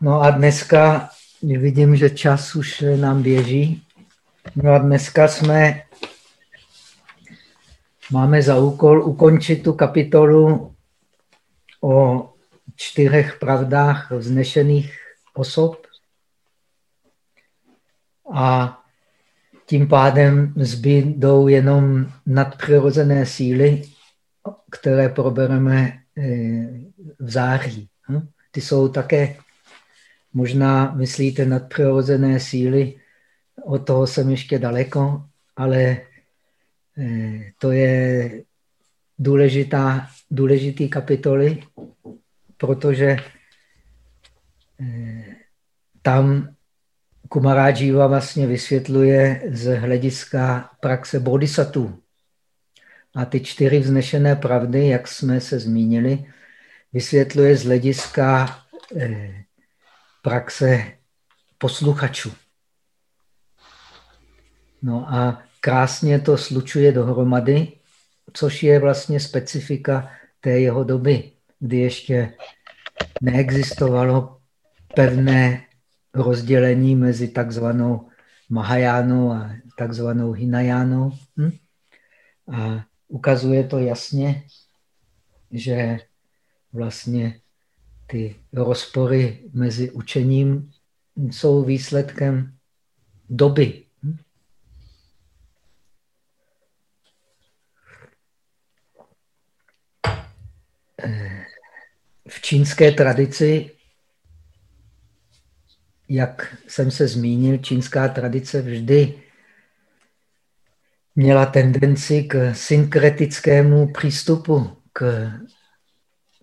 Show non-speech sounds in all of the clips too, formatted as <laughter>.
No a dneska vidím, že čas už nám běží. No a dneska jsme, máme za úkol ukončit tu kapitolu o čtyřech pravdách vznešených osob. A tím pádem zbydou jenom nadpřirozené síly, které probereme eh, v září. Hm? Ty jsou také, možná myslíte nadpřirozené síly, od toho jsem ještě daleko, ale eh, to je důležitá, důležitý kapitoly, protože eh, tam Kumaráživa vlastně vysvětluje z hlediska praxe bodhisattva. A ty čtyři vznešené pravdy, jak jsme se zmínili, vysvětluje z hlediska eh, praxe posluchačů. No a krásně to slučuje dohromady, což je vlastně specifika té jeho doby, kdy ještě neexistovalo pevné rozdělení mezi takzvanou Mahajánou a takzvanou Hinajánou. Hm? A ukazuje to jasně, že vlastně ty rozpory mezi učením jsou výsledkem doby. V čínské tradici jak jsem se zmínil, čínská tradice vždy měla tendenci k synkretickému přístupu k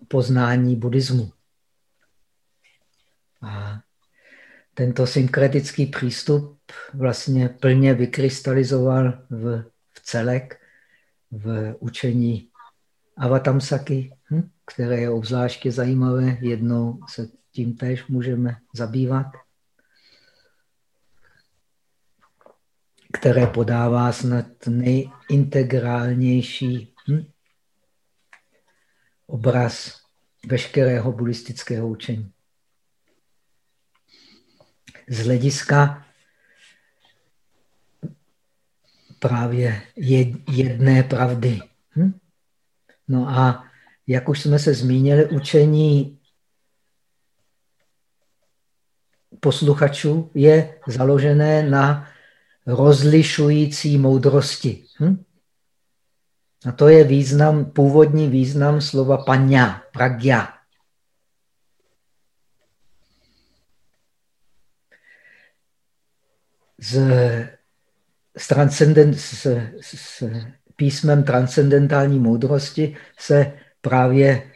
poznání buddhismu. A tento synkretický přístup vlastně plně vykrystalizoval v, v celek v učení Avatamsaky, hm, které je obzvláště zajímavé. Jednou se tím též můžeme zabývat. které podává snad nejintegrálnější hm, obraz veškerého buddhistického učení. Z hlediska právě jedné pravdy. Hm? No a jak už jsme se zmínili, učení posluchačů je založené na rozlišující moudrosti. Hm? A to je význam, původní význam slova paňa, pragya. Z, transcendent, s, s písmem transcendentální moudrosti se právě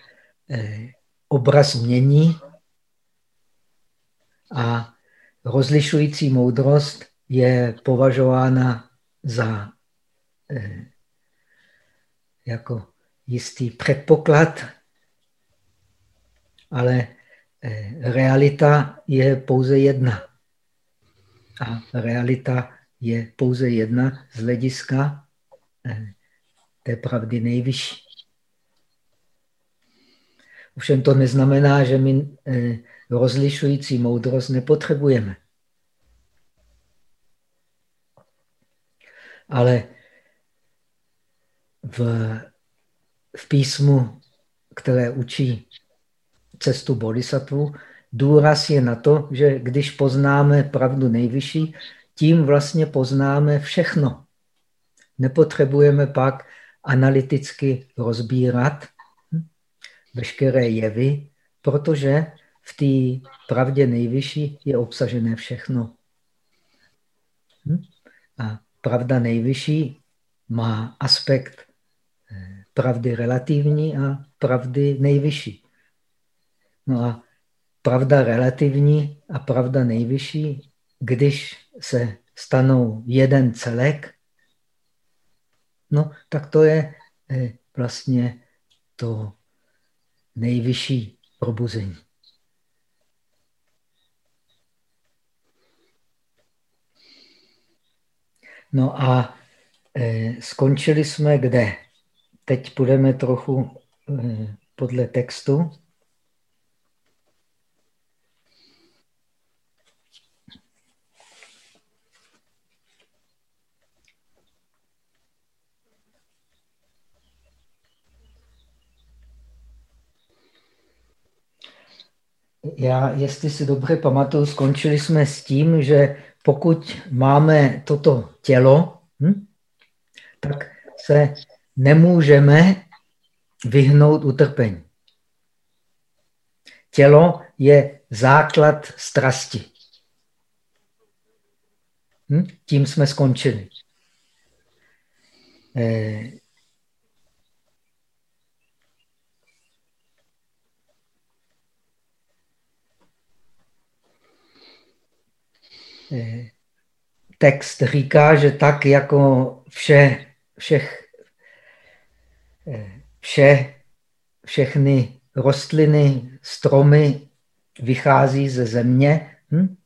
eh, obraz mění a rozlišující moudrost je považována za eh, jako jistý předpoklad, ale eh, realita je pouze jedna. A realita je pouze jedna z hlediska eh, té pravdy nejvyšší. Ovšem to neznamená, že my eh, rozlišující moudrost nepotřebujeme. ale v, v písmu, které učí cestu bodhisattva, důraz je na to, že když poznáme pravdu nejvyšší, tím vlastně poznáme všechno. Nepotřebujeme pak analyticky rozbírat veškeré jevy, protože v té pravdě nejvyšší je obsažené všechno. Hm? A pravda nejvyšší má aspekt eh, pravdy relativní a pravdy nejvyšší. No a pravda relativní a pravda nejvyšší, když se stanou jeden celek, no tak to je eh, vlastně to nejvyšší probuzení. No a e, skončili jsme kde? Teď půjdeme trochu e, podle textu. Já, jestli si dobře pamatuju, skončili jsme s tím, že pokud máme toto tělo, hm, tak se nemůžeme vyhnout utrpení. Tělo je základ strasti. Hm? Tím jsme skončili. Eh, text říká, že tak jako vše, všech, eh, vše, všechny rostliny, stromy vychází ze země. Hm?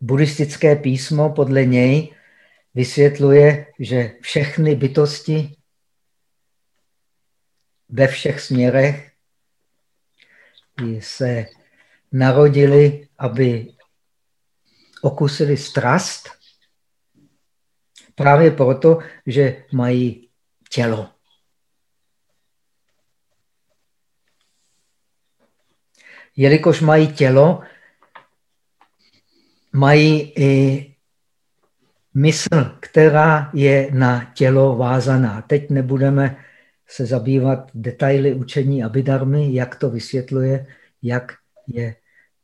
Buddhistické písmo podle něj vysvětluje, že všechny bytosti ve všech směrech se narodili, aby okusili strast, právě proto, že mají tělo. Jelikož mají tělo, mají i mysl, která je na tělo vázaná. Teď nebudeme se zabývat detaily učení Abidarmy, jak to vysvětluje, jak je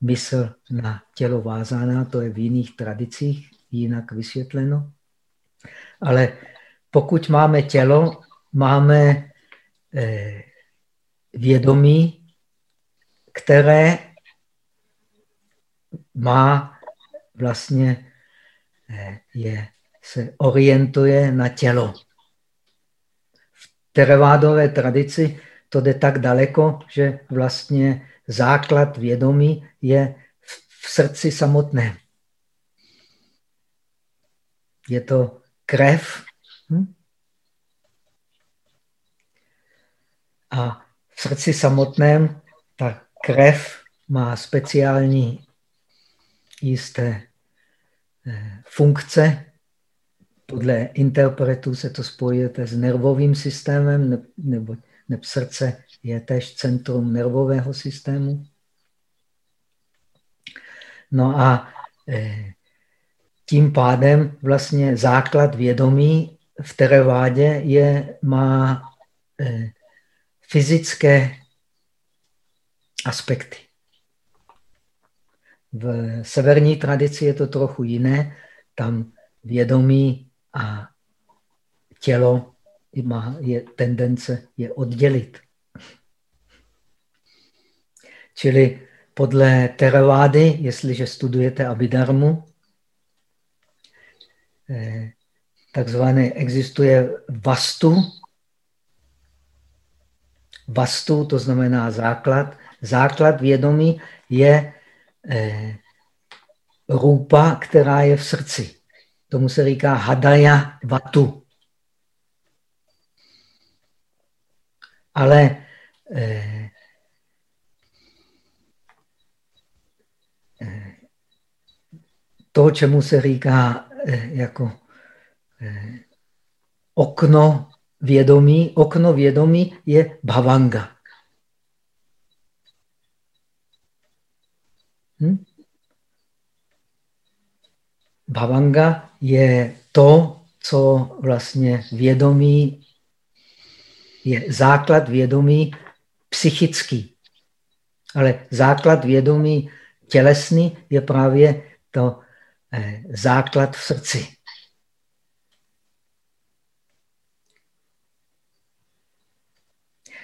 mysl na tělo vázaná, to je v jiných tradicích jinak vysvětleno. Ale pokud máme tělo, máme eh, vědomí, které má vlastně Eh, je, se orientuje na tělo. V teravádové tradici to jde tak daleko, že vlastně základ vědomí je v srdci samotné. Je to krev. Hm? A v srdci samotném ta krev má speciální jisté funkce. Podle interpretů se to spojujete s nervovým systémem, nebo, nebo srdce je tež centrum nervového systému. No a eh, tím pádem vlastně základ vědomí v terevádě je, má eh, fyzické aspekty. V severní tradici je to trochu jiné. Tam vědomí a tělo má je tendence je oddělit. Čili podle Teravády, jestliže studujete Abhidharmu, eh, takzvané existuje vastu. Vastu, to znamená základ. Základ vědomí je eh, rupa, která je v srdci. Tomu se říká hadaya vatu. Ale eh, to, čemu se říká eh, jako eh, okno vědomí, okno vědomí je bhavanga. Hm? Bhavanga je to, co vlastně vědomí, je základ vědomí psychický. Ale základ vědomí tělesný je právě to základ v srdci.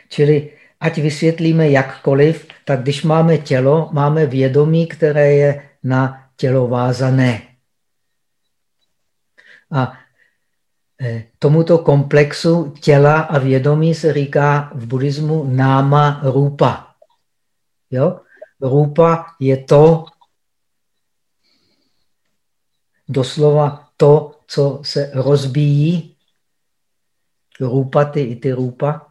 Čili ať vysvětlíme jakkoliv, tak když máme tělo, máme vědomí, které je na tělo vázané. A e, tomuto komplexu těla a vědomí se říká v buddhismu náma rupa. Jo? Rupa je to, doslova to, co se rozbíjí. Rupa, ty i ty rupa.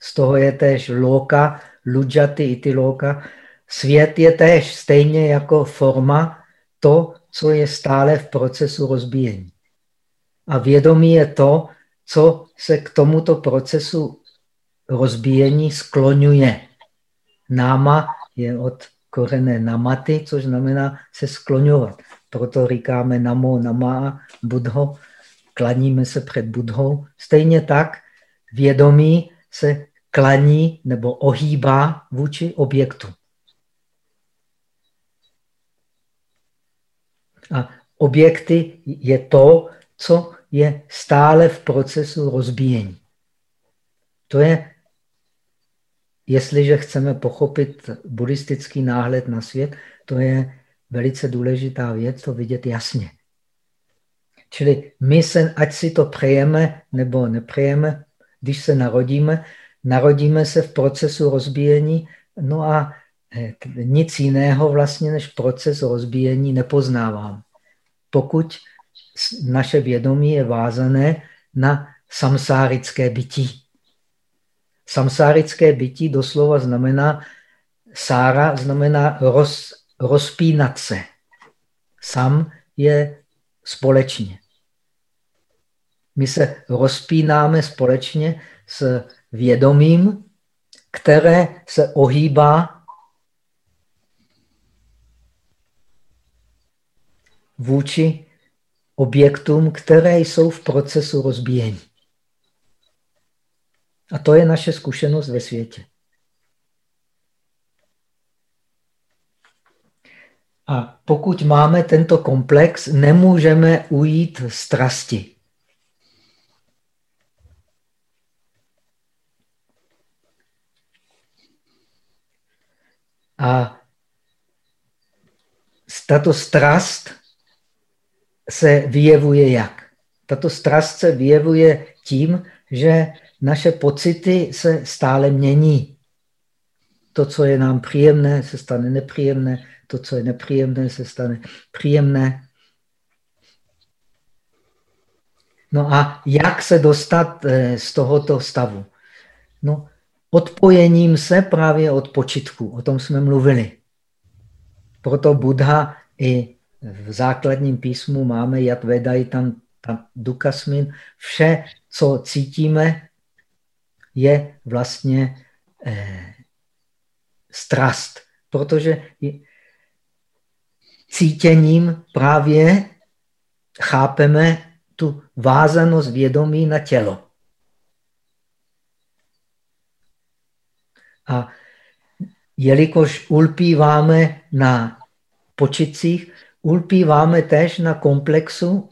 Z toho je též loka, ludžaty i ty loka. Svět je též stejně jako forma to, co je stále v procesu rozbíjení. A vědomí je to, co se k tomuto procesu rozbíjení skloňuje. náma je od korené namaty, což znamená se skloňovat. Proto říkáme namo, nama, budho, klaníme se před budhou. Stejně tak vědomí se klaní nebo ohýbá vůči objektu. A objekty je to, co je stále v procesu rozbíjení. To je, jestliže chceme pochopit buddhistický náhled na svět, to je velice důležitá věc, to vidět jasně. Čili my se, ať si to přejeme nebo nepřejeme, když se narodíme, narodíme se v procesu rozbíjení, no a eh, nic jiného vlastně než proces rozbíjení nepoznávám. Pokud naše vědomí je vázané na samsárické bytí. Samsárické bytí doslova znamená, sára znamená roz, rozpínat se. Sam je společně. My se rozpínáme společně s vědomím, které se ohýbá vůči objektům, které jsou v procesu rozbíjení. A to je naše zkušenost ve světě. A pokud máme tento komplex, nemůžeme ujít strasti. A tato strast se vyjevuje jak? Tato strast se vyjevuje tím, že naše pocity se stále mění. To, co je nám příjemné, se stane nepříjemné. To, co je nepříjemné, se stane příjemné. No a jak se dostat eh, z tohoto stavu? No, odpojením se právě od počitku. O tom jsme mluvili. Proto Buddha i v základním písmu máme Yat Vedai tam, tam Dukasmin. Vše, co cítíme, je vlastně eh, strast. Protože cítěním právě chápeme tu vázanost vědomí na tělo. A jelikož ulpíváme na počicích, ulpíváme tež na komplexu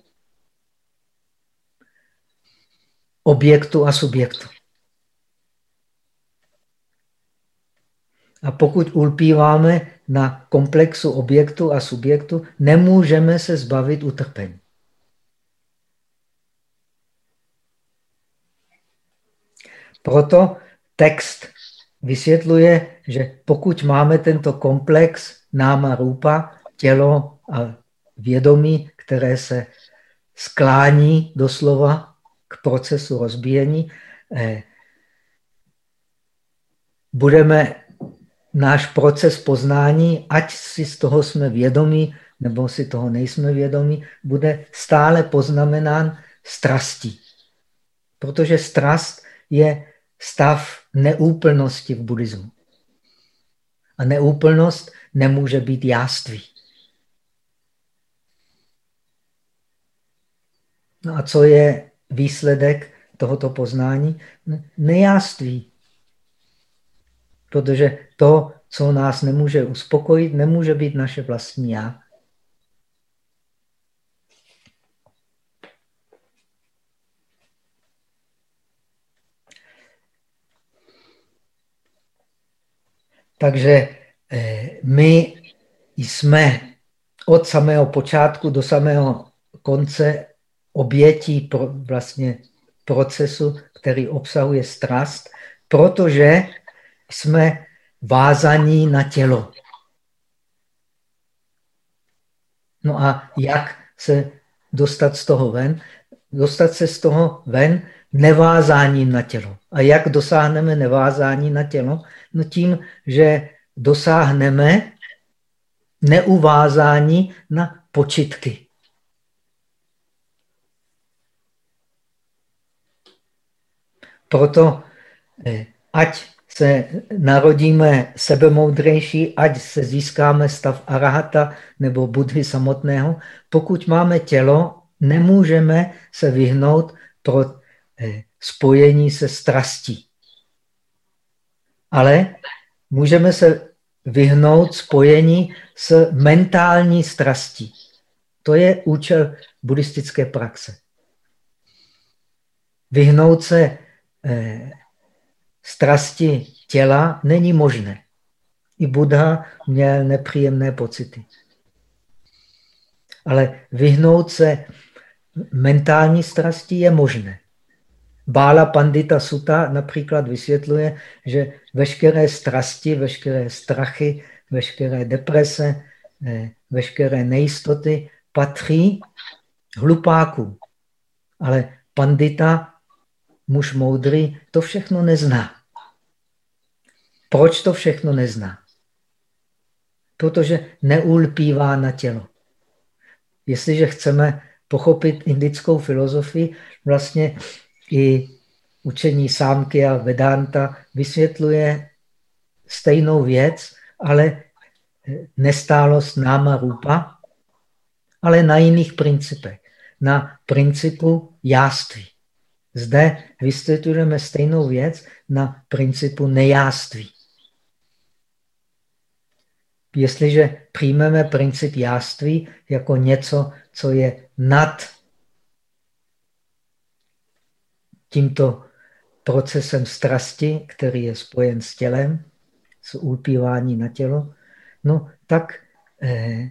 objektu a subjektu. A pokud ulpíváme na komplexu objektu a subjektu, nemůžeme se zbavit utrpení. Proto text vysvětluje, že pokud máme tento komplex náma rupa, tělo a vědomí, které se sklání doslova k procesu rozbíjení, eh, budeme náš proces poznání, ať si z toho jsme vědomí, nebo si toho nejsme vědomí, bude stále poznamenán strastí. Protože strast je stav neúplnosti v buddhismu. A neúplnost nemůže být jáství. No a co je výsledek tohoto poznání? Nejáství. Protože to, co nás nemůže uspokojit, nemůže být naše vlastní já. Takže eh, my jsme od samého počátku do samého konce obětí pro vlastně procesu, který obsahuje strast, protože jsme vázaní na tělo. No a jak se dostat z toho ven? Dostat se z toho ven nevázáním na tělo. A jak dosáhneme nevázání na tělo? No tím, že dosáhneme neuvázání na počitky. Proto, eh, ať se narodíme sebemoudřejší, ať se získáme stav arahata nebo budhy samotného, pokud máme tělo, nemůžeme se vyhnout pro eh, spojení se strastí. Ale můžeme se vyhnout spojení s mentální strastí. To je účel buddhistické praxe. Vyhnout se eh, strasti těla není možné. I Buddha měl nepříjemné pocity. Ale vyhnout se mentální strasti je možné. Bála Pandita Sutta například vysvětluje, že veškeré strasti, veškeré strachy, veškeré deprese, eh, veškeré nejistoty patří hlupákům. Ale Pandita, muž moudrý, to všechno nezná. Proč to všechno nezná? Protože neulpívá na tělo. Jestliže chceme pochopit indickou filozofii, vlastně i učení sámky a Vedanta vysvětluje stejnou věc, ale nestálost náma rupa, ale na jiných principech. Na principu jáství. Zde vysvětlujeme stejnou věc na principu nejáství. Jestliže přijmeme princip jáství jako něco, co je nad tímto procesem strasti, který je spojen s tělem, s ulpívání na tělo, no tak eh,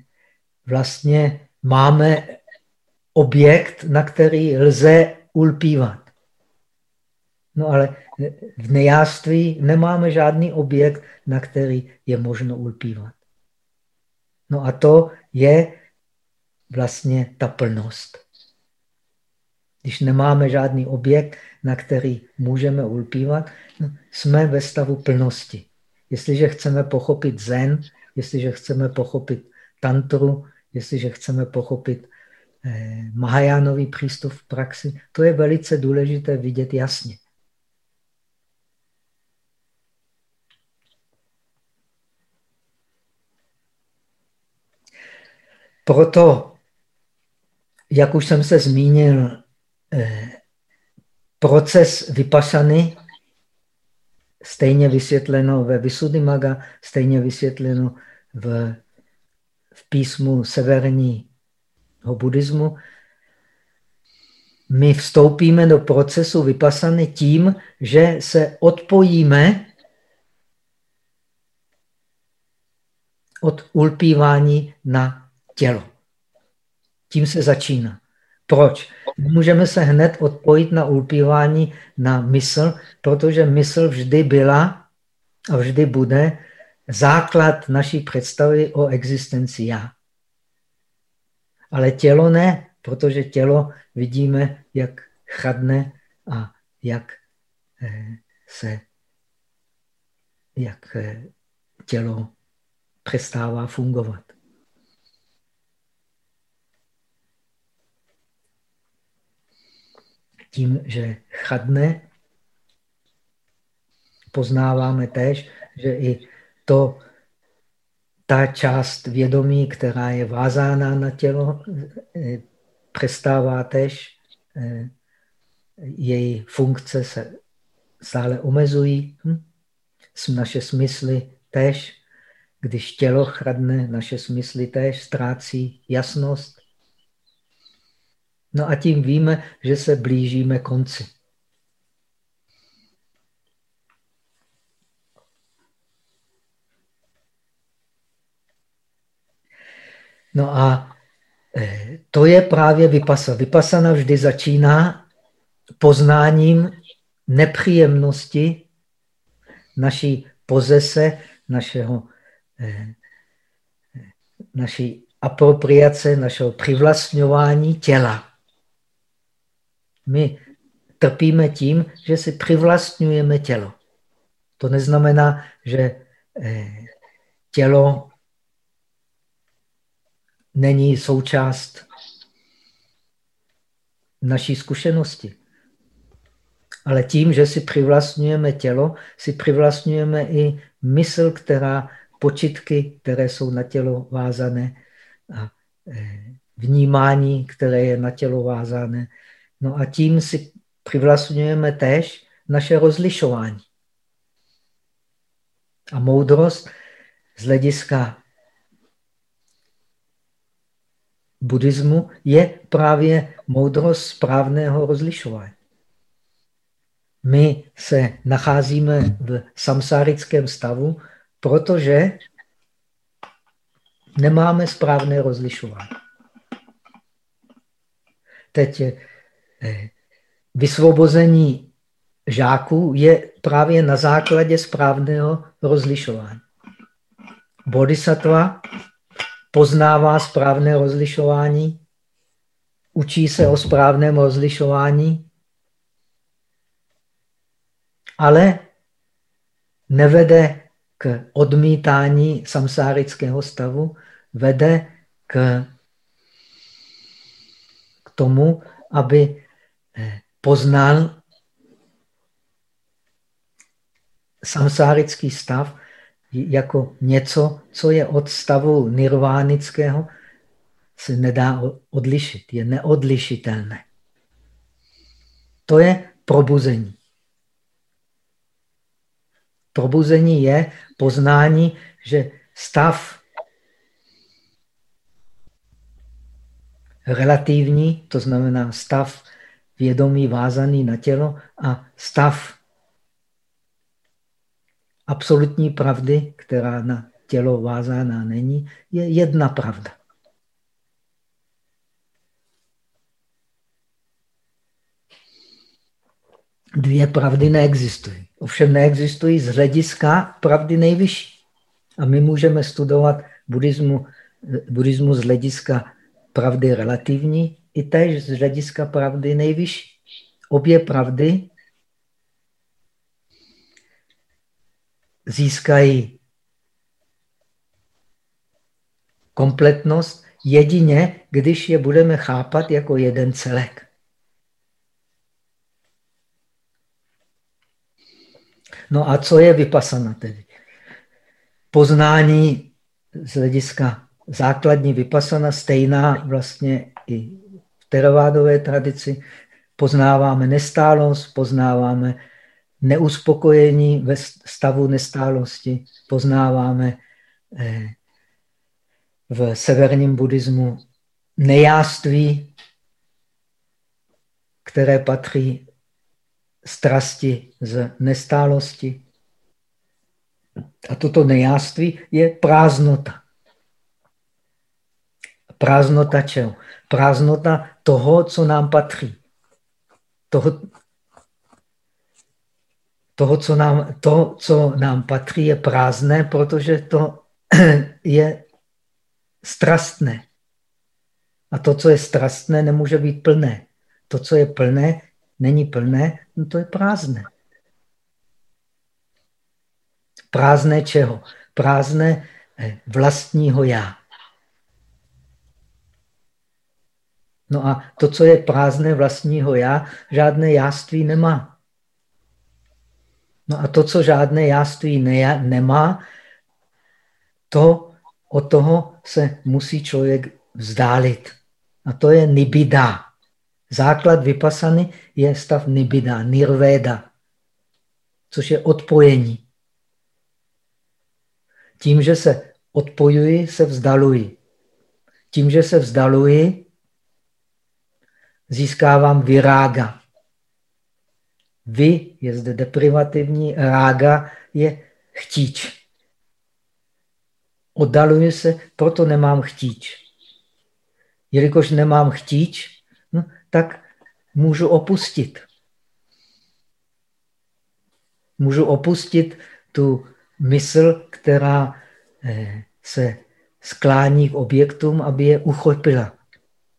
vlastně máme objekt, na který lze ulpívat. No ale v nejáství nemáme žádný objekt, na který je možno ulpívat. No a to je vlastně ta plnost. Když nemáme žádný objekt, na který můžeme ulpívat, no, jsme ve stavu plnosti. Jestliže chceme pochopit zen, jestliže chceme pochopit tantru, jestliže chceme pochopit eh, Mahajánový přístup v praxi, to je velice důležité vidět jasně. Proto, jak už jsem se zmínil, eh, proces vypasany, stejně vysvětleno ve Visuddhimaga, stejně vysvětleno v, v písmu severního buddhismu, my vstoupíme do procesu vypasany tím, že se odpojíme od ulpívání na tělo. Tím se začíná. Proč? Můžeme se hned odpojit na ulpívání na mysl, protože mysl vždy byla a vždy bude základ naší představy o existenci já. Ale tělo ne, protože tělo vidíme, jak chadne a jak eh, se jak eh, tělo přestává fungovat. Tím, že chadne, poznáváme tež, že i to, ta část vědomí, která je vázána na tělo, eh, přestává tež, eh, její funkce se stále omezují. Hm? Naše smysly tež, když tělo chradne, naše smysly tež ztrácí jasnost, No a tím víme, že se blížíme konci. No a eh, to je právě vypasa. Vypasana vždy začíná poznáním nepříjemnosti naší pozese, našeho, eh, naší apropriace, našeho přivlastňování těla. My trpíme tím, že si přivlastňujeme tělo. To neznamená, že eh, tělo není součást naší zkušenosti. Ale tím, že si přivlastňujeme tělo, si přivlastňujeme i mysl, která, počitky, které jsou na tělo vázané a eh, vnímání, které je na tělo vázané. No a tím si přivlastňujeme též naše rozlišování. A moudrost z hlediska buddhismu je právě moudrost správného rozlišování. My se nacházíme v samsárickém stavu, protože nemáme správné rozlišování. Teď vysvobození žáků je právě na základě správného rozlišování. Bodhisattva poznává správné rozlišování, učí se o správném rozlišování, ale nevede k odmítání samsárického stavu, vede k, k tomu, aby eh, poznal samsárický stav jako něco, co je od stavu nirvánického, se nedá odlišit, je neodlišitelné. To je probuzení. Probuzení je poznání, že stav relativní, to znamená stav vědomí vázaný na tělo a stav absolutní pravdy, která na tělo vázaná není, je jedna pravda. Dvě pravdy neexistují. Ovšem neexistují z hlediska pravdy nejvyšší. A my můžeme studovat buddhismu, buddhismu z hlediska pravdy relativní i též z hlediska pravdy nejvyšší. Obě pravdy získají kompletnost jedině, když je budeme chápat jako jeden celek. No a co je vypasana tedy? Poznání z hlediska základní vypasana stejná vlastně i teravádové tradici. Poznáváme nestálost, poznáváme neuspokojení ve stavu nestálosti poznáváme eh, v severním buddhismu nejáství, které patří strasti z nestálosti. A toto nejáství je prázdnota. Prázdnota čeho? Prázdnota toho, co nám patří. Toho, toho, co nám, to, co nám patří, je prázdné, protože to <clears throat> je strastné. A to, co je strastné, nemůže být plné. To, co je plné, není plné, no to je prázdné. Prázdné čeho? Prázdné eh, vlastního já. No a to, co je prázdné vlastního já, žádné jáství nemá. No a to, co žádné jáství ne, nemá, to od toho se musí člověk vzdálit. A to je nibida. Základ vypasany je stav nibida, nirvéda, což je odpojení. Tím, že se odpojuji, se vzdaluji. Tím, že se vzdaluji, získávám virága. Vy je zde deprivativní, rága je chtíč. Oddaluji se, proto nemám chtíč. Jelikož nemám chtíč, no, tak můžu opustit. Můžu opustit tu mysl, která eh, se sklání k objektům, aby je uchopila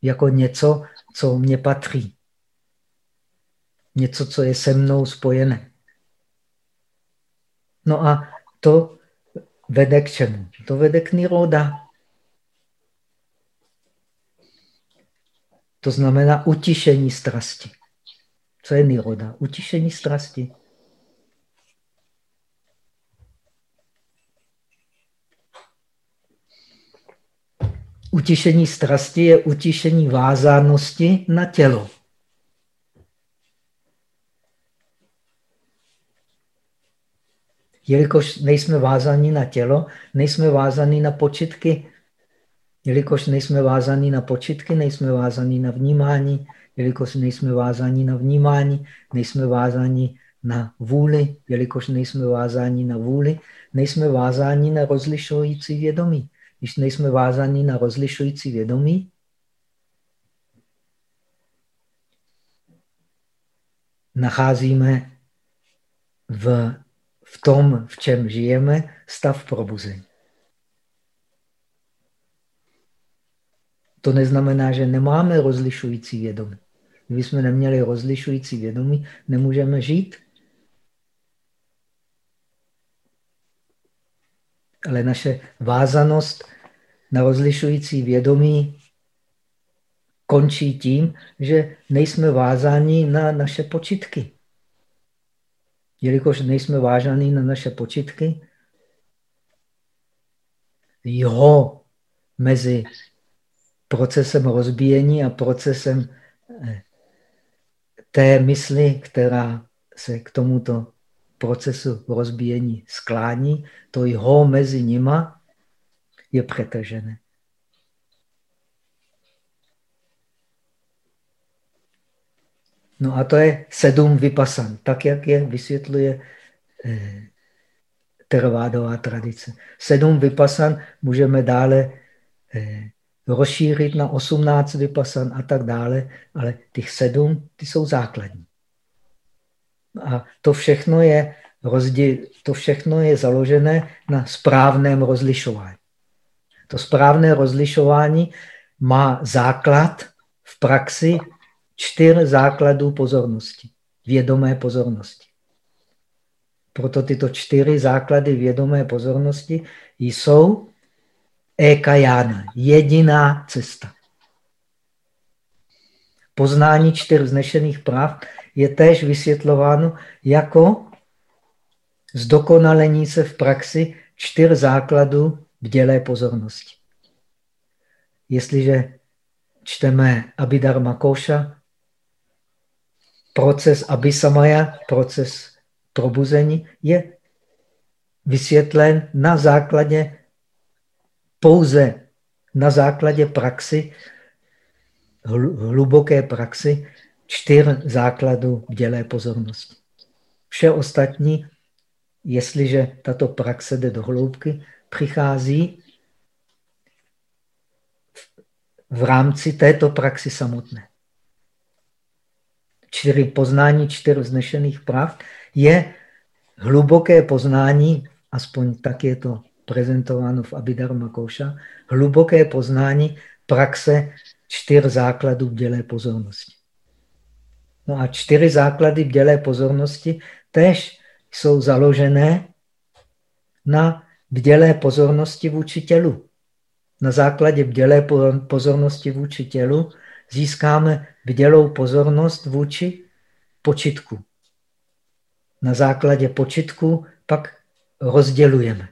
jako něco, co mě patří něco, co je se mnou spojené. No a to vede k čemu? To vede k niroda. To znamená utišení strasti. Co je niroda? Utišení strasti. Utišení strasti je utišení vázánosti na tělo. Jelikož nejsme vázaní na tělo, nejsme vázaní na počitky. Jelikož nejsme vázaní na počitky, nejsme vázaní na vnímání. Jelikož nejsme vázaní na vnímání, nejsme vázaní na vůli. Jelikož nejsme vázaní na vůli, nejsme vázaní na rozlišující vědomí. Když nejsme vázaní na rozlišující vědomí, nacházíme v v tom, v čem žijeme, stav probuzení. To neznamená, že nemáme rozlišující vědomí. Kdyby jsme neměli rozlišující vědomí, nemůžeme žít. Ale naše vázanost na rozlišující vědomí končí tím, že nejsme vázáni na naše počitky. Jelikož nejsme vážaní na naše počitky, jeho mezi procesem rozbíjení a procesem eh, té mysli, která se k tomuto procesu rozbíjení sklání, to jeho mezi nima je přetažené. No a to je sedm vypasan, tak jak je vysvětluje eh, tervádová tradice. Sedm vypasan můžeme dále eh, rozšířit na osmnáct vypasan a tak dále, ale těch sedm, ty jsou základní. A to všechno je, rozdíl, to všechno je založené na správném rozlišování. To správné rozlišování má základ v praxi čtyř základů pozornosti, vědomé pozornosti. Proto tyto čtyři základy vědomé pozornosti jsou ekajána, jediná cesta. Poznání čtyř vznešených práv je též vysvětlováno jako zdokonalení se v praxi čtyř základů bdělé pozornosti. Jestliže čteme Abhidharma Koša, proces abisamaya, proces probuzení, je vysvětlen na základě pouze na základě praxi, hluboké praxi, čtyř základů dělé pozornosti. Vše ostatní, jestliže tato praxe jde do hloubky, přichází v rámci této praxi samotné čtyři poznání čtyř vznešených prav, je hluboké poznání, aspoň tak je to prezentováno v Abhidharma Koša, hluboké poznání praxe čtyř základů bdělé pozornosti. No a čtyři základy bdělé pozornosti tež jsou založené na bdělé pozornosti vůči tělu. Na základě bdělé pozornosti vůči tělu získáme bdělou pozornost vůči počitku. Na základě počitku pak rozdělujeme.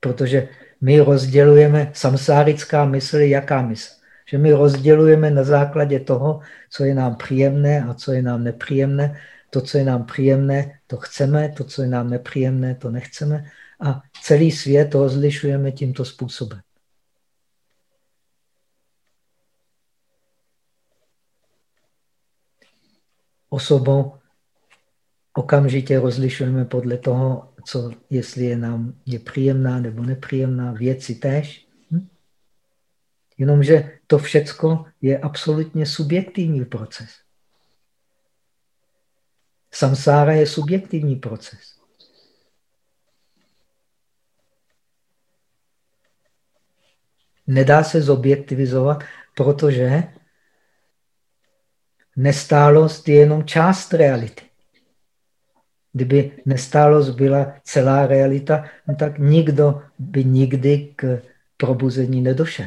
Protože my rozdělujeme samsárická mysl, jaká mysl? Že my rozdělujeme na základě toho, co je nám příjemné a co je nám nepříjemné. To, co je nám příjemné, to chceme, to, co je nám nepříjemné, to nechceme. A celý svět rozlišujeme tímto způsobem. osobou okamžitě rozlišujeme podle toho, co, jestli je nám je příjemná nebo nepříjemná, věci též. Jenomže to všecko je absolutně subjektivní proces. Samsára je subjektivní proces. Nedá se zobjektivizovat, protože nestálost je jenom část reality. Kdyby nestálost byla celá realita, no tak nikdo by nikdy k probuzení nedošel.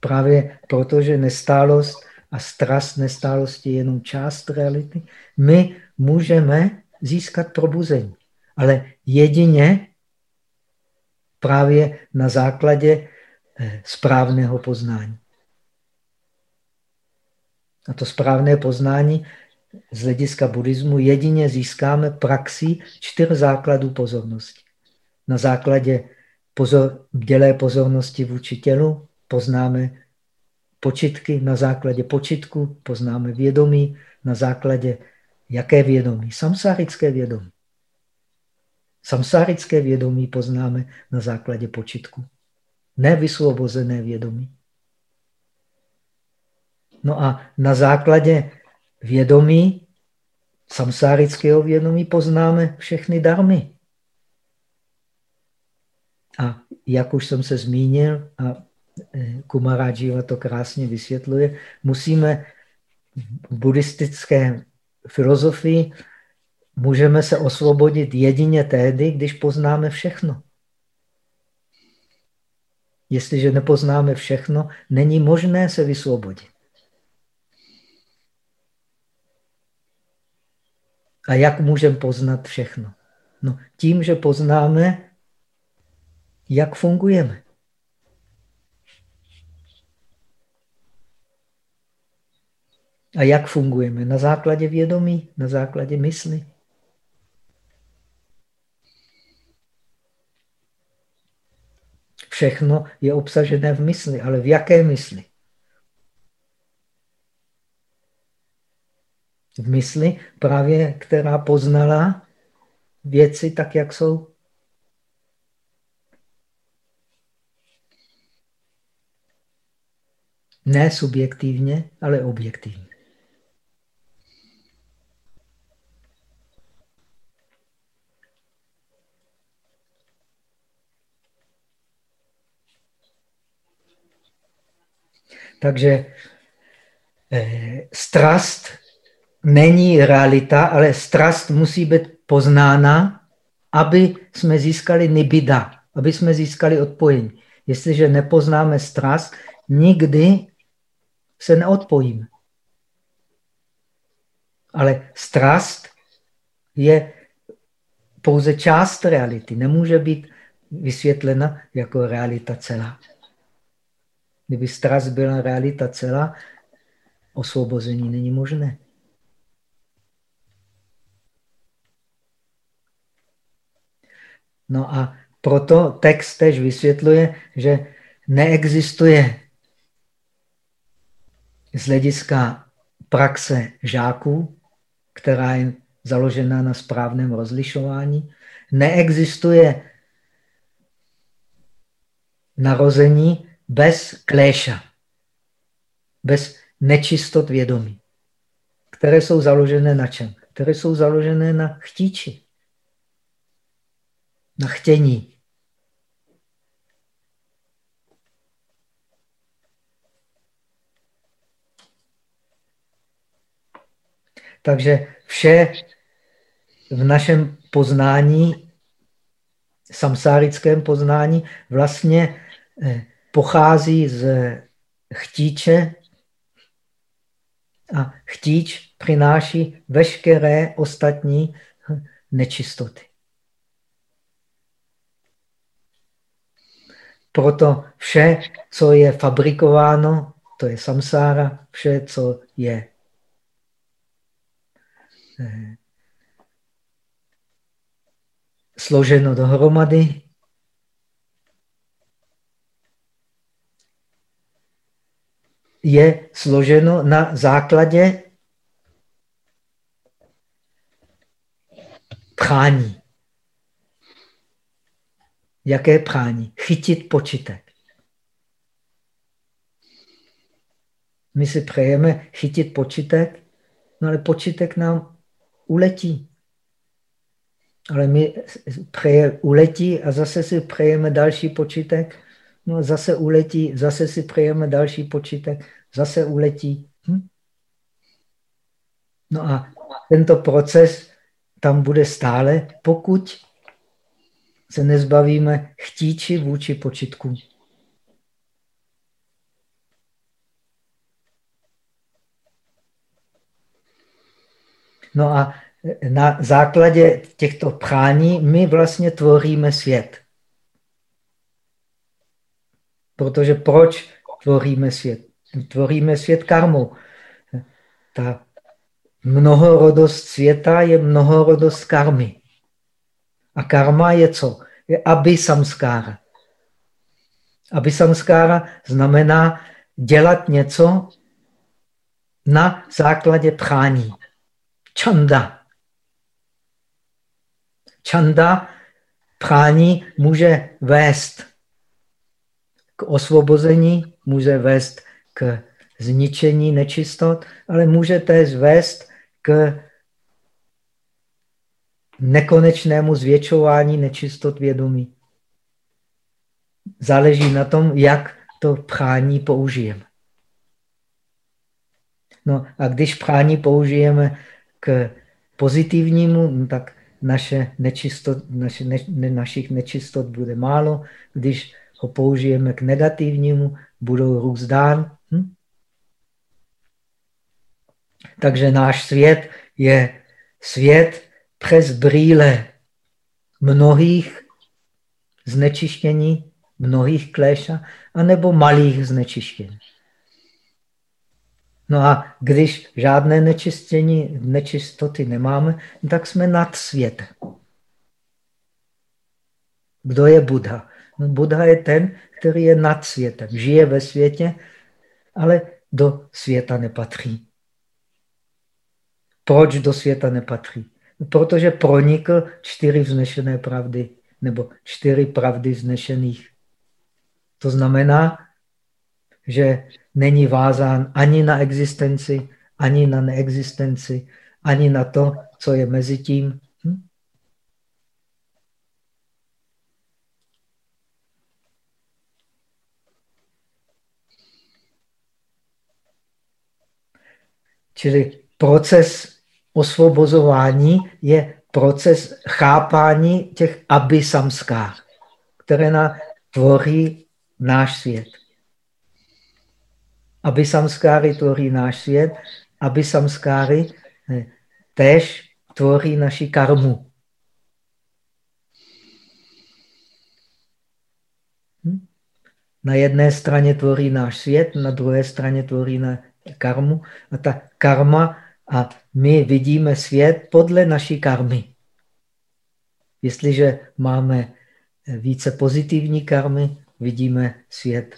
Právě protože nestálost a strast nestálosti je jenom část reality, my můžeme získat probuzení. Ale jedině právě na základě eh, správného poznání. A to správné poznání z hlediska buddhismu jedině získáme praxi čtyř základů pozornosti. Na základě pozor, dělé pozornosti vůči tělu poznáme počitky, na základě počitku poznáme vědomí, na základě jaké vědomí? Samsárické vědomí. Samsárické vědomí poznáme na základě počitku. Nevysvobozené vědomí. No a na základě vědomí, samsárického vědomí, poznáme všechny darmy. A jak už jsem se zmínil, a Kumaradživa to krásně vysvětluje, musíme v buddhistické filozofii můžeme se osvobodit jedině tehdy, když poznáme všechno. Jestliže nepoznáme všechno, není možné se vysvobodit. A jak můžeme poznat všechno? No, tím, že poznáme, jak fungujeme. A jak fungujeme? Na základě vědomí, na základě mysli. Všechno je obsažené v mysli, ale v jaké mysli? V mysli právě, která poznala věci tak, jak jsou. Ne subjektivně, ale objektivně. Takže eh, strast není realita, ale strast musí být poznána, aby jsme získali nibida, aby jsme získali odpojení. Jestliže nepoznáme strast, nikdy se neodpojíme. Ale strast je pouze část reality, nemůže být vysvětlena jako realita celá. Kdyby strast byla realita celá, osvobození není možné. No a proto text tež vysvětluje, že neexistuje z hlediska praxe žáků, která je založena na správném rozlišování, neexistuje narození bez kléša, bez nečistot vědomí, které jsou založené na čem? Které jsou založené na chtíči, na chtění. Takže vše v našem poznání, samsárickém poznání, vlastně eh, pochází z chtíče a chtíč přináší veškeré ostatní nečistoty. Proto vše, co je fabrikováno, to je samsára, vše, co je eh, složeno dohromady, je složeno na základě prání. Jaké prání? Chytit počítek. My si přejeme chytit počítek, no ale počítek nám uletí. Ale my přeje, uletí a zase si přejeme další počítek, no zase uletí, zase si přejeme další počítek, zase uletí. Hm? No a tento proces tam bude stále, pokud se nezbavíme chtíči vůči počitku. No a na základě těchto prání my vlastně tvoříme svět. Protože proč tvoříme svět? Tvoříme svět karmou. Ta mnohorodost světa je mnohorodost karmy. A karma je co? Je samskára. Aby samskára znamená dělat něco na základě prání. Čanda. Čanda prání může vést k osvobození, může vést k zničení nečistot, ale může též vést k nekonečnému zvětšování nečistot vědomí. Záleží na tom, jak to prání použijeme. No a když prání použijeme k pozitivnímu, no tak naše nečistot, naše, ne, našich nečistot bude málo. Když ho použijeme k negativnímu, budou růst dál. Hm? Takže náš svět je svět přes brýle mnohých znečištění, mnohých kléša, anebo malých znečištění. No a když žádné nečistění, nečistoty nemáme, tak jsme nad světem. Kdo je Buddha? Buddha je ten, který je nad světem. Žije ve světě, ale do světa nepatří. Proč do světa nepatří? Protože pronikl čtyři vznešené pravdy, nebo čtyři pravdy vznešených. To znamená, že není vázán ani na existenci, ani na neexistenci, ani na to, co je mezi tím. Hm? Čili proces osvobozování je proces chápání těch abysamskách, které na tvoří náš svět. Aby samskáry tvoří náš svět, aby samskáry eh, tež tvoří naši karmu. Hm? Na jedné straně tvoří náš svět, na druhé straně tvoří na karmu. A ta karma, a my vidíme svět podle naší karmy. Jestliže máme více pozitivní karmy, vidíme svět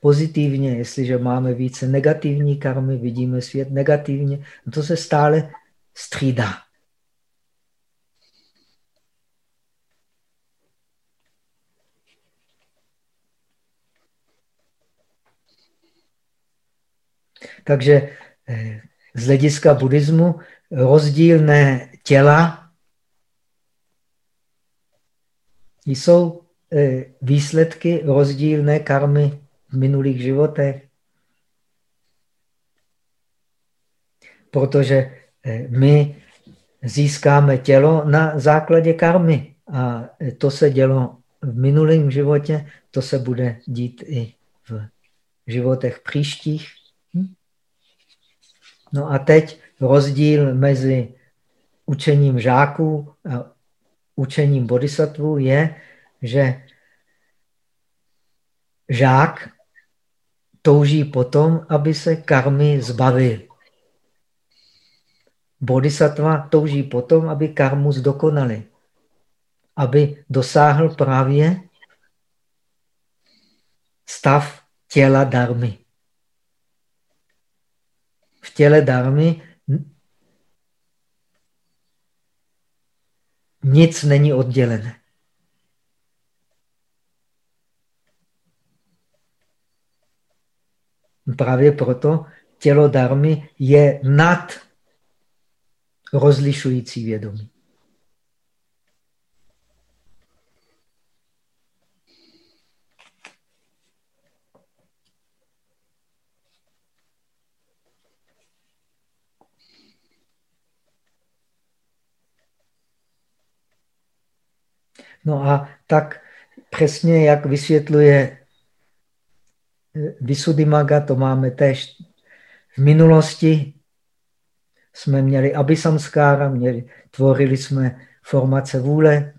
pozitivně. Jestliže máme více negativní karmy, vidíme svět negativně. A to se stále střídá. Takže eh, z hlediska buddhismu rozdílné těla jsou eh, výsledky rozdílné karmy v minulých životech. Protože eh, my získáme tělo na základě karmy. A to se dělo v minulém životě, to se bude dít i v životech příštích. No a teď rozdíl mezi učením žáků a učením bodhisattvů je, že žák touží potom, aby se karmy zbavil. Bodhisattva touží potom, aby karmu zdokonali. Aby dosáhl právě stav těla darmy. V těle darmy nic není oddělené. Právě proto tělo darmy je nad rozlišující vědomí. No a tak přesně, jak vysvětluje Visuddhimaga to máme tež v minulosti. jsme měli abisamskára, měli, tvorili jsme formace vůle,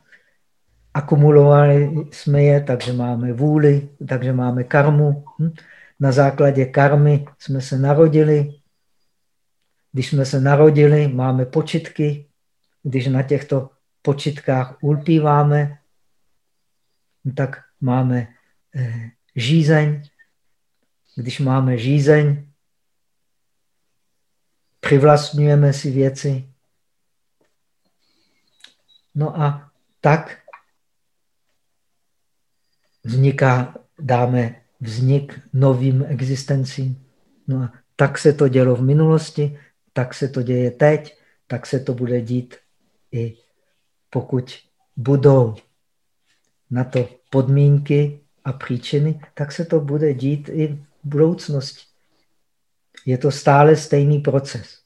akumulovali jsme je, takže máme vůli, takže máme karmu. Hm? Na základě karmy jsme se narodili. Když jsme se narodili, máme počitky. Když na těchto počitkách ulpíváme, tak máme eh, žízeň. Když máme žízeň, přivlastňujeme si věci. No a tak vzniká, dáme vznik novým existencím. No a tak se to dělo v minulosti, tak se to děje teď, tak se to bude dít i pokud budou na to podmínky a příčiny, tak se to bude dít i v budoucnosti. Je to stále stejný proces.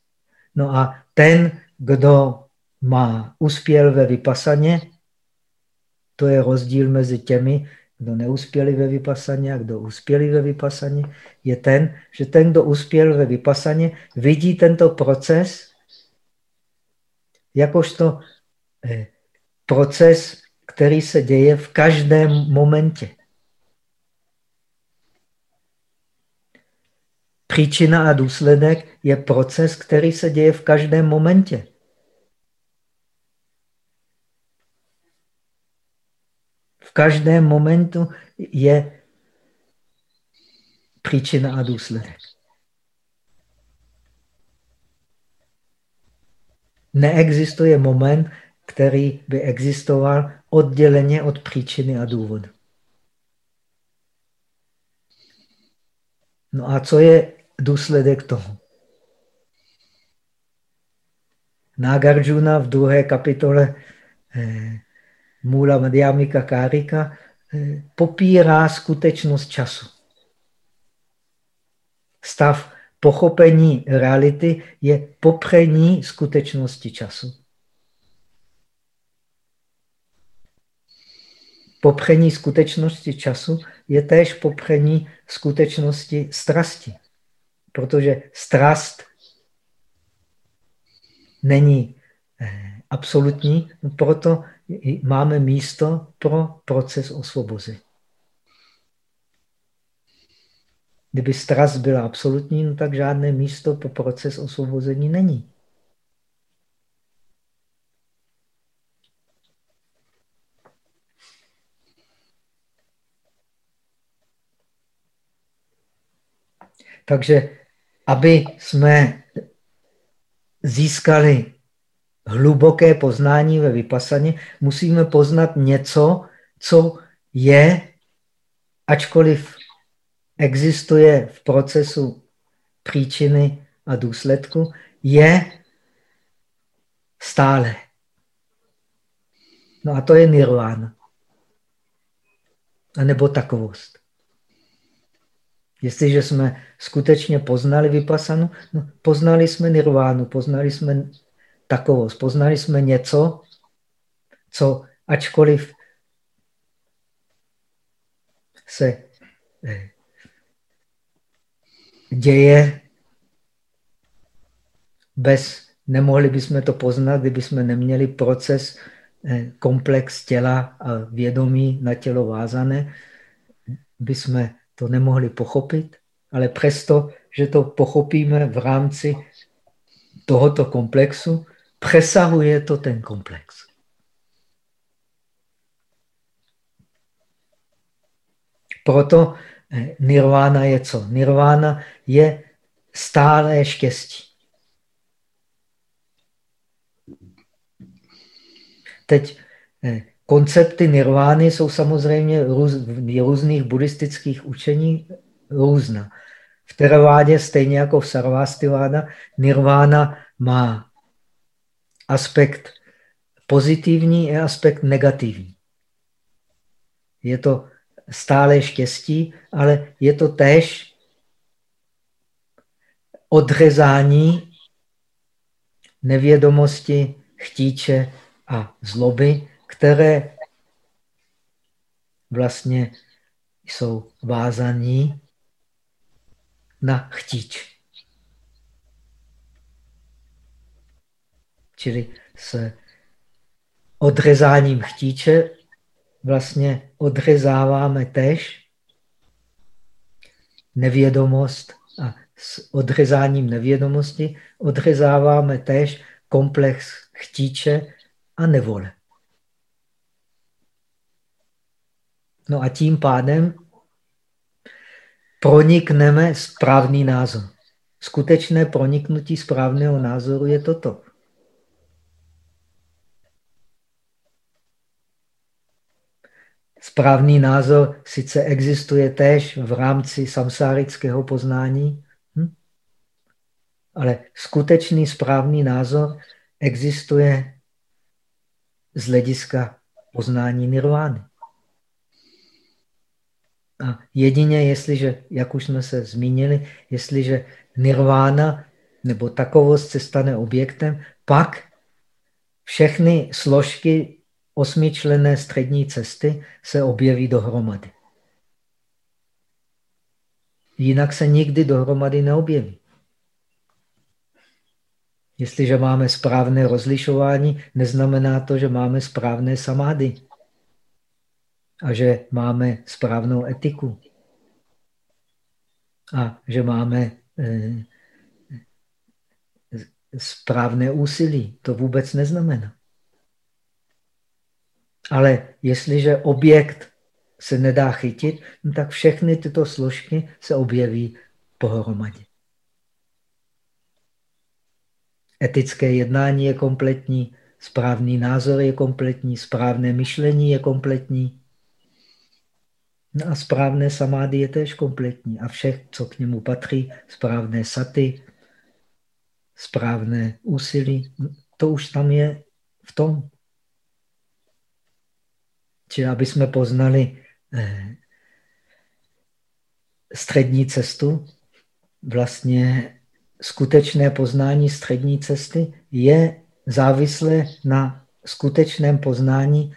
No a ten, kdo má uspěl ve vypasaně, to je rozdíl mezi těmi, kdo neuspěli ve vypasaně a kdo uspěli ve vypasaně, je ten, že ten, kdo uspěl ve vypasaně, vidí tento proces jakožto eh, proces, který se děje v každém momentě. Příčina a důsledek je proces, který se děje v každém momentě. V každém momentu je příčina a důsledek. Neexistuje moment, který by existoval odděleně od příčiny a důvodu. No a co je důsledek toho? Nagarjuna v druhé kapitole eh, Mula Madhyamika Karika eh, popírá skutečnost času. Stav pochopení reality je popření skutečnosti času. Popření skutečnosti času je též popření skutečnosti strasti. Protože strast není eh, absolutní, proto máme místo pro proces osvobození. Kdyby strast byla absolutní, no tak žádné místo pro proces osvobození není. Takže aby jsme získali hluboké poznání ve vypasaně, musíme poznat něco, co je, ačkoliv existuje v procesu příčiny a důsledku, je stále. No a to je nirvana. A nebo takovost. Jestliže jsme skutečně poznali vypasanu, no, poznali jsme nirvánu, poznali jsme takovost, poznali jsme něco, co ačkoliv se eh, děje bez, nemohli bychom to poznat, kdyby jsme neměli proces, eh, komplex těla a vědomí na tělo vázané, by jsme to nemohli pochopit, ale přesto, že to pochopíme v rámci tohoto komplexu, přesahuje to ten komplex. Proto eh, nirvána je co? Nirvána je stálé štěstí. Teď eh, Koncepty nirvány jsou samozřejmě růz, v různých buddhistických učení různá. V Theravádě, stejně jako v Sarvastiváda, nirvána má aspekt pozitivní a aspekt negativní. Je to stále štěstí, ale je to též odřezání nevědomosti, chtíče a zloby, které vlastně jsou vázaní na chtíč. Čili s odřezáním chtíče vlastně odřezáváme tež nevědomost a s odřezáním nevědomosti odřezáváme též komplex chtíče a nevole. No a tím pádem pronikneme správný názor. Skutečné proniknutí správného názoru je toto. Správný názor sice existuje též v rámci samsárického poznání, hm? ale skutečný správný názor existuje z hlediska poznání nirvány. A jedině, jestliže, jak už jsme se zmínili, jestliže nirvána nebo takovost se stane objektem, pak všechny složky osmičlené střední cesty se objeví dohromady. Jinak se nikdy dohromady neobjeví. Jestliže máme správné rozlišování, neznamená to, že máme správné samády a že máme správnou etiku a že máme eh, správné úsilí. To vůbec neznamená. Ale jestliže objekt se nedá chytit, no tak všechny tyto složky se objeví pohromadě. Etické jednání je kompletní, správný názor je kompletní, správné myšlení je kompletní. No a správné samády je též kompletní. A vše, co k němu patří, správné saty, správné úsilí, to už tam je v tom. Čili aby jsme poznali eh, střední cestu, vlastně skutečné poznání střední cesty je závislé na skutečném poznání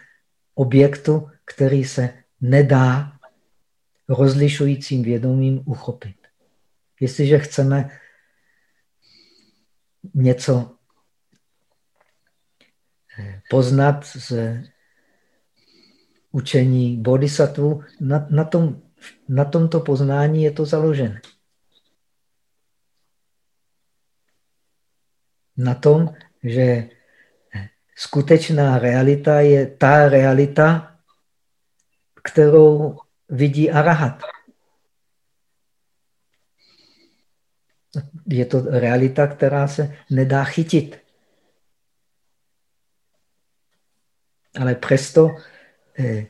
objektu, který se nedá rozlišujícím vědomím uchopit. Jestliže chceme něco eh, poznat z učení bodhisattva, na, na, tom, na tomto poznání je to založené. Na tom, že skutečná realita je ta realita, kterou vidí arahat. Je to realita, která se nedá chytit. Ale přesto eh,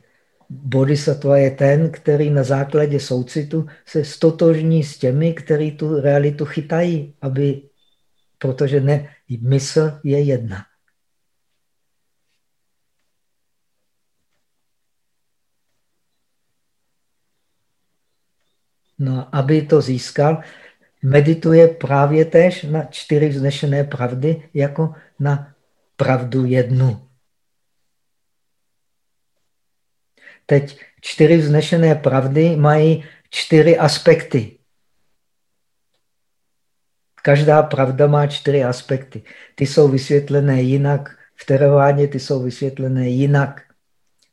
bodhisattva je ten, který na základě soucitu se stotožní s těmi, kteří tu realitu chytají, aby, protože ne, mysl je jedna. No, aby to získal, medituje právě tež na čtyři vznešené pravdy jako na pravdu jednu. Teď čtyři vznešené pravdy mají čtyři aspekty. Každá pravda má čtyři aspekty. Ty jsou vysvětlené jinak v teravádě, ty jsou vysvětlené jinak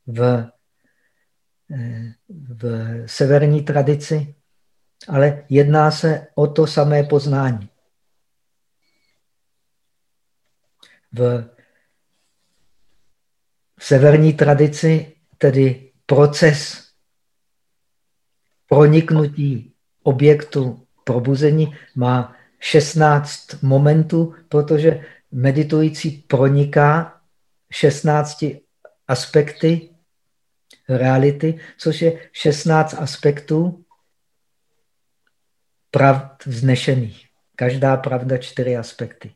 v, eh, v severní tradici ale jedná se o to samé poznání. V severní tradici tedy proces proniknutí objektu probuzení má 16 momentů, protože meditující proniká 16 aspekty reality, což je 16 aspektů pravd vznešených. Každá pravda čtyři aspekty.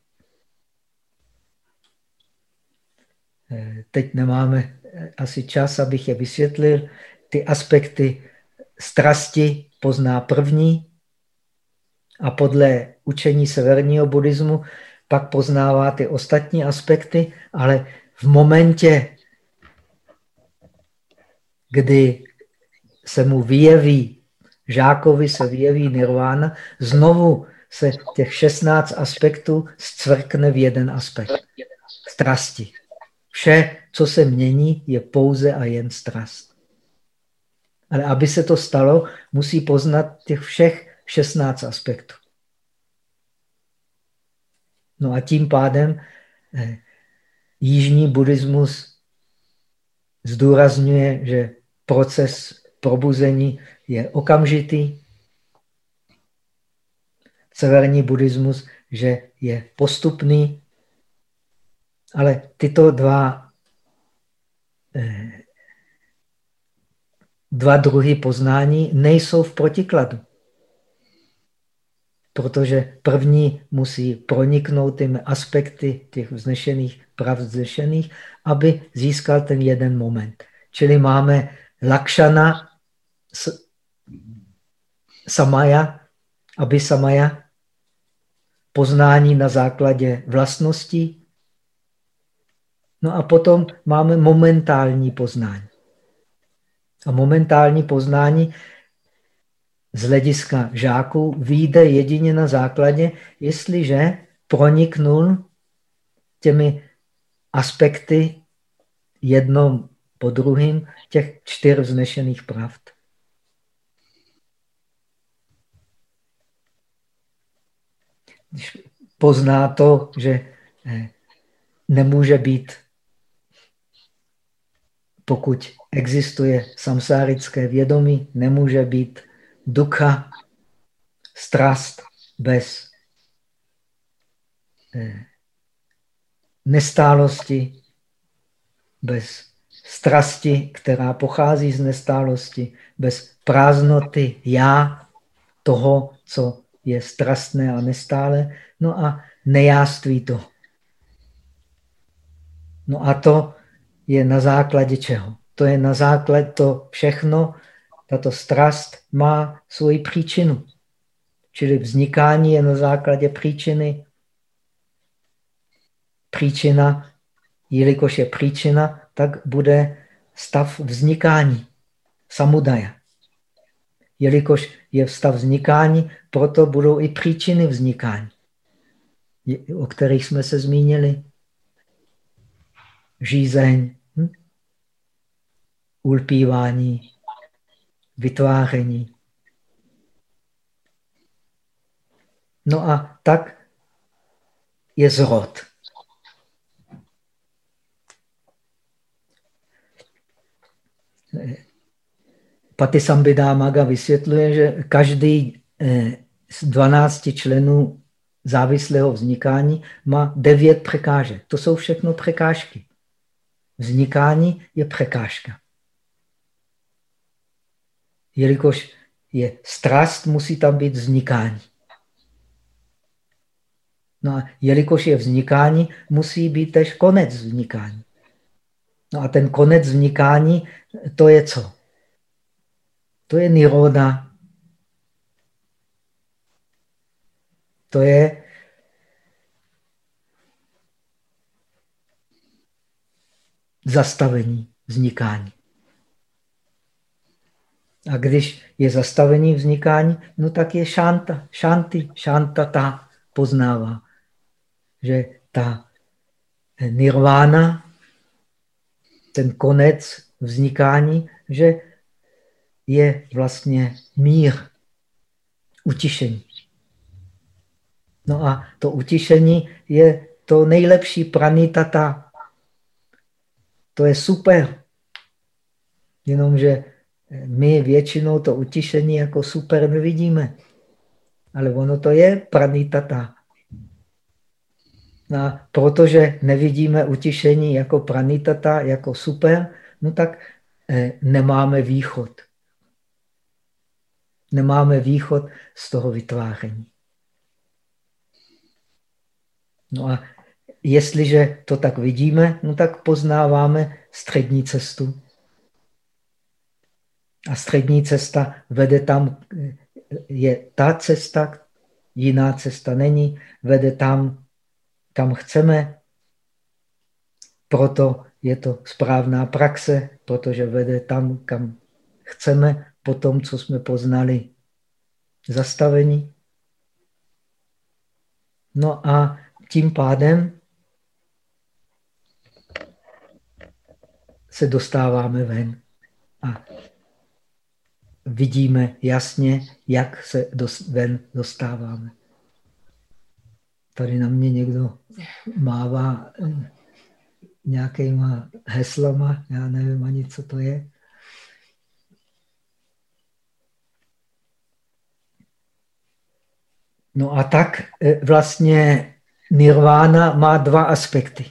Eh, teď nemáme eh, asi čas, abych je vysvětlil. Ty aspekty strasti pozná první a podle učení severního buddhismu pak poznává ty ostatní aspekty, ale v momentě, kdy se mu vyjeví žákovi se vyjeví nirvána, znovu se těch 16 aspektů zcvrkne v jeden aspekt. strasti. Vše, co se mění, je pouze a jen strast. Ale aby se to stalo, musí poznat těch všech 16 aspektů. No a tím pádem eh, jižní buddhismus zdůrazňuje, že proces probuzení je okamžitý. Severní buddhismus, že je postupný, ale tyto dva, eh, dva druhy poznání nejsou v protikladu. Protože první musí proniknout těmi aspekty těch vznešených, prav vznešených, aby získal ten jeden moment. Čili máme Lakšana, Samaya, aby Samaya, poznání na základě vlastností, No a potom máme momentální poznání. A momentální poznání z hlediska žáků vyjde jedině na základě, jestliže proniknul těmi aspekty jednom po druhým těch čtyř vznešených pravd. Když pozná to, že eh, nemůže být pokud existuje samsárické vědomí, nemůže být ducha, strast bez eh, nestálosti, bez strasti, která pochází z nestálosti, bez prázdnoty já, toho, co je strastné a nestále, no a nejáství to. No a to je na základě čeho? To je na základě to všechno, tato strast má svoji příčinu. Čili vznikání je na základě příčiny. Příčina, jelikož je příčina, tak bude stav vznikání, samudaja. Jelikož je stav vznikání, proto budou i příčiny vznikání, o kterých jsme se zmínili žízeň, hm? ulpívání, vytváření. No a tak je zrod. Patisambhidá vysvětluje, že každý eh, z 12 členů závislého vznikání má devět překážek. To jsou všechno překážky. Vznikání je překážka. Jelikož je strast, musí tam být vznikání. No a jelikož je vznikání, musí být tež konec vznikání. No a ten konec vznikání, to je co? To je niroda. To je zastavení vznikání. A když je zastavení vznikání, no tak je šanta, šanty, šanta ta poznává, že ta nirvána, ten konec vznikání, že je vlastně mír, utišení. No a to utišení je to nejlepší pranitata, to je super. Jenomže my většinou to utišení jako super nevidíme. Ale ono to je pranitata. A protože nevidíme utišení jako pranitata, jako super, no tak eh, nemáme východ. Nemáme východ z toho vytváření. No a jestliže to tak vidíme, no tak poznáváme střední cestu. A střední cesta vede tam, je ta cesta, jiná cesta není, vede tam, kam chceme. Proto je to správná praxe, protože vede tam, kam chceme, po tom, co jsme poznali zastavení. No a tím pádem se dostáváme ven. A vidíme jasně, jak se ven dostáváme. Tady na mě někdo mává eh, nějakýma heslama, já nevím ani, co to je. No a tak eh, vlastně nirvána má dva aspekty.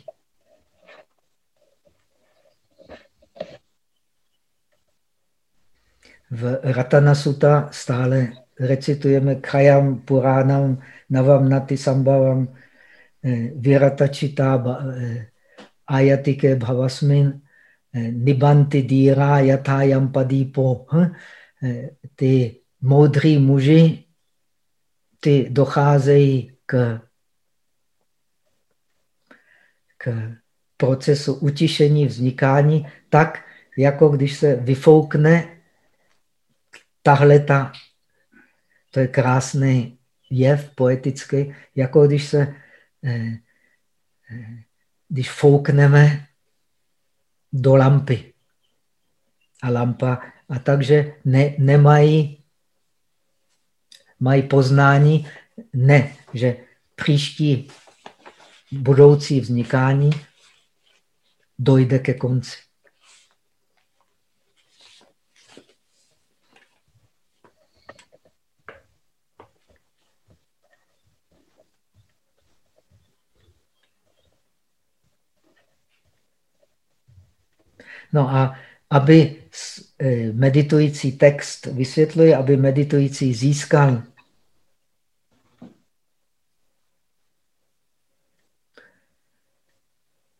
V Ratana Sutta stále recitujeme Kayam Puránam Navam Nati Sambhavam eh, Viratachita eh, Ayatike Bhavasmin Nibanti Dira Yatayam Padipo. Ty moudrý muži ty docházejí k, k procesu utišení, vznikání, tak, jako když se vyfoukne tahle ta, to je krásný jev poetický, jako když se, eh, eh, když foukneme do lampy. A lampa, a takže ne, nemají mají poznání, ne, že příští budoucí vznikání dojde ke konci. No a aby eh, meditující text vysvětluje, aby meditující získal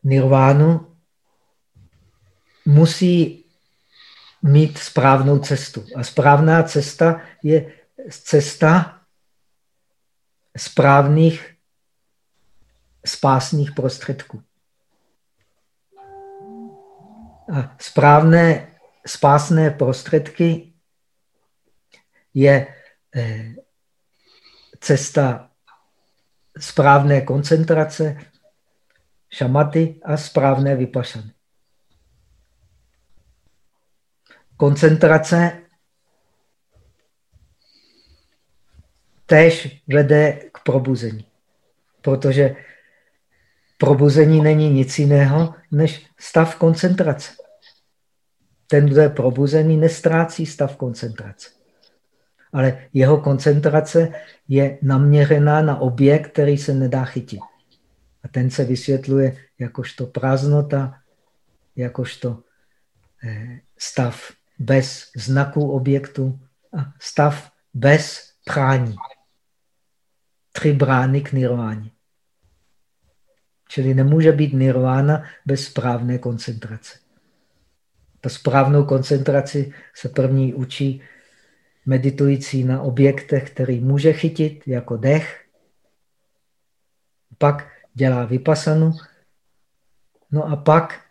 nirvánu, musí mít správnou cestu. A správná cesta je cesta správných spásných prostředků. A správné spásné prostředky je eh, cesta správné koncentrace, šamaty a správné vypašany. Koncentrace též vede k probuzení, protože probuzení není nic jiného než stav koncentrace. Ten, kdo je probuzený, nestrácí stav koncentrace. Ale jeho koncentrace je naměřená na objekt, který se nedá chytit. A ten se vysvětluje jakožto prázdnota, jakožto eh, stav bez znaků objektu a stav bez prání. Tři brány k nirváně. Čili nemůže být nirvána bez správné koncentrace. Ta správnou koncentraci se první učí meditující na objektech, který může chytit, jako dech. Pak dělá vypasanu. No a pak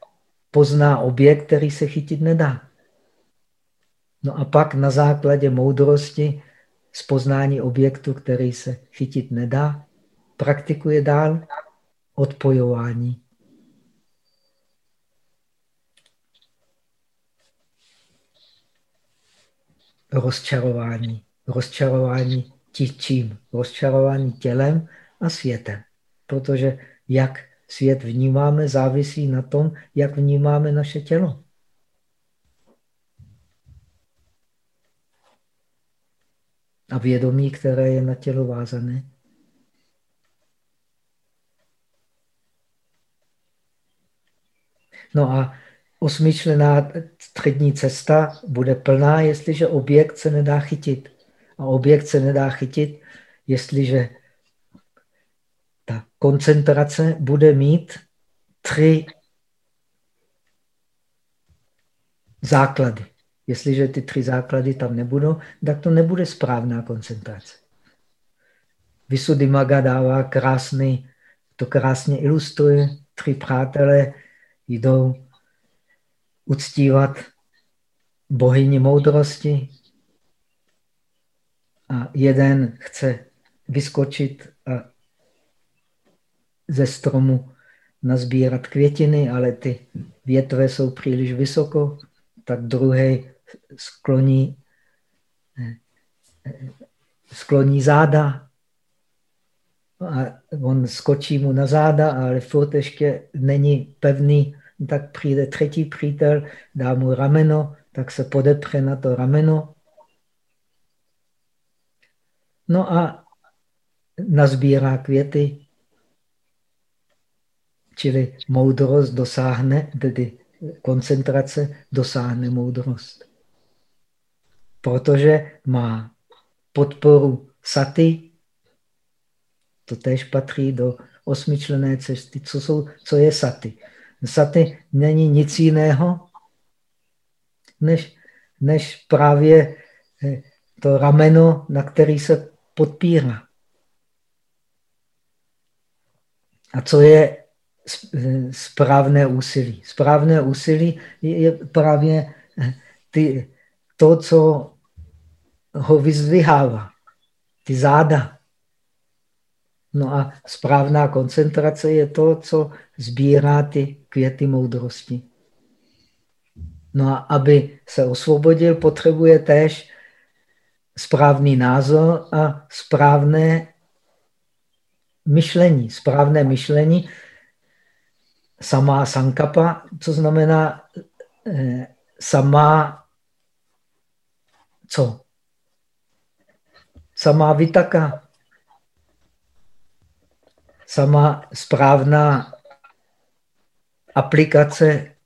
pozná objekt, který se chytit nedá. No a pak na základě moudrosti z poznání objektu, který se chytit nedá, praktikuje dál odpojování. Rozčarování. Rozčarování čím? Rozčarování tělem a světem protože jak svět vnímáme, závisí na tom, jak vnímáme naše tělo. A vědomí, které je na tělo vázané. No a osmičlená střední cesta bude plná, jestliže objekt se nedá chytit. A objekt se nedá chytit, jestliže ta koncentrace bude mít tři základy. Jestliže ty tři základy tam nebudou, tak to nebude správná koncentrace. Maga dává krásný, to krásně ilustruje. Tři přátelé jdou uctívat bohyni moudrosti a jeden chce vyskočit a ze stromu nazbírat květiny, ale ty větve jsou příliš vysoko, tak druhý skloní, eh, skloní záda a on skočí mu na záda, ale furt ještě není pevný, tak přijde třetí přítel, dá mu rameno, tak se podepře na to rameno. No a nazbírá květy, čili moudrost dosáhne, tedy koncentrace dosáhne moudrost. Protože má podporu saty, to tež patří do osmičlené cesty. Co, jsou, co je saty? Saty není nic jiného, než, než právě eh, to rameno, na který se podpírá. A co je správné úsilí? Správné úsilí je právě eh, ty, to, co ho vyzdvihává, ty záda. No a správná koncentrace je to, co sbírá ty květy moudrosti. No a aby se osvobodil, potřebuje též správný názor a správné myšlení. Správné myšlení, samá sankapa, co znamená eh, samá co? Samá vitaka. Sama správná aplikace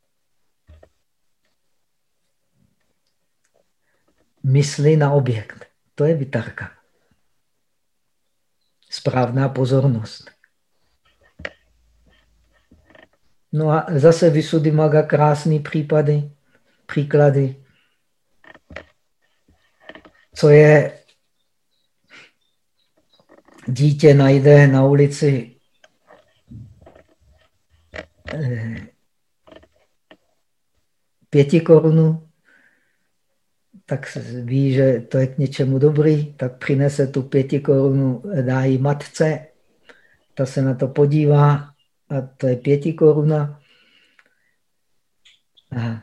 mysli na objekt. To je vitarka. Správná pozornost. No a zase Maga krásný případy, příklady. Co je dítě najde na ulici eh, pěti korunů, tak ví, že to je k něčemu dobrý, tak přinese tu pěti korunu, dá jí matce, ta se na to podívá a to je pěti koruna. A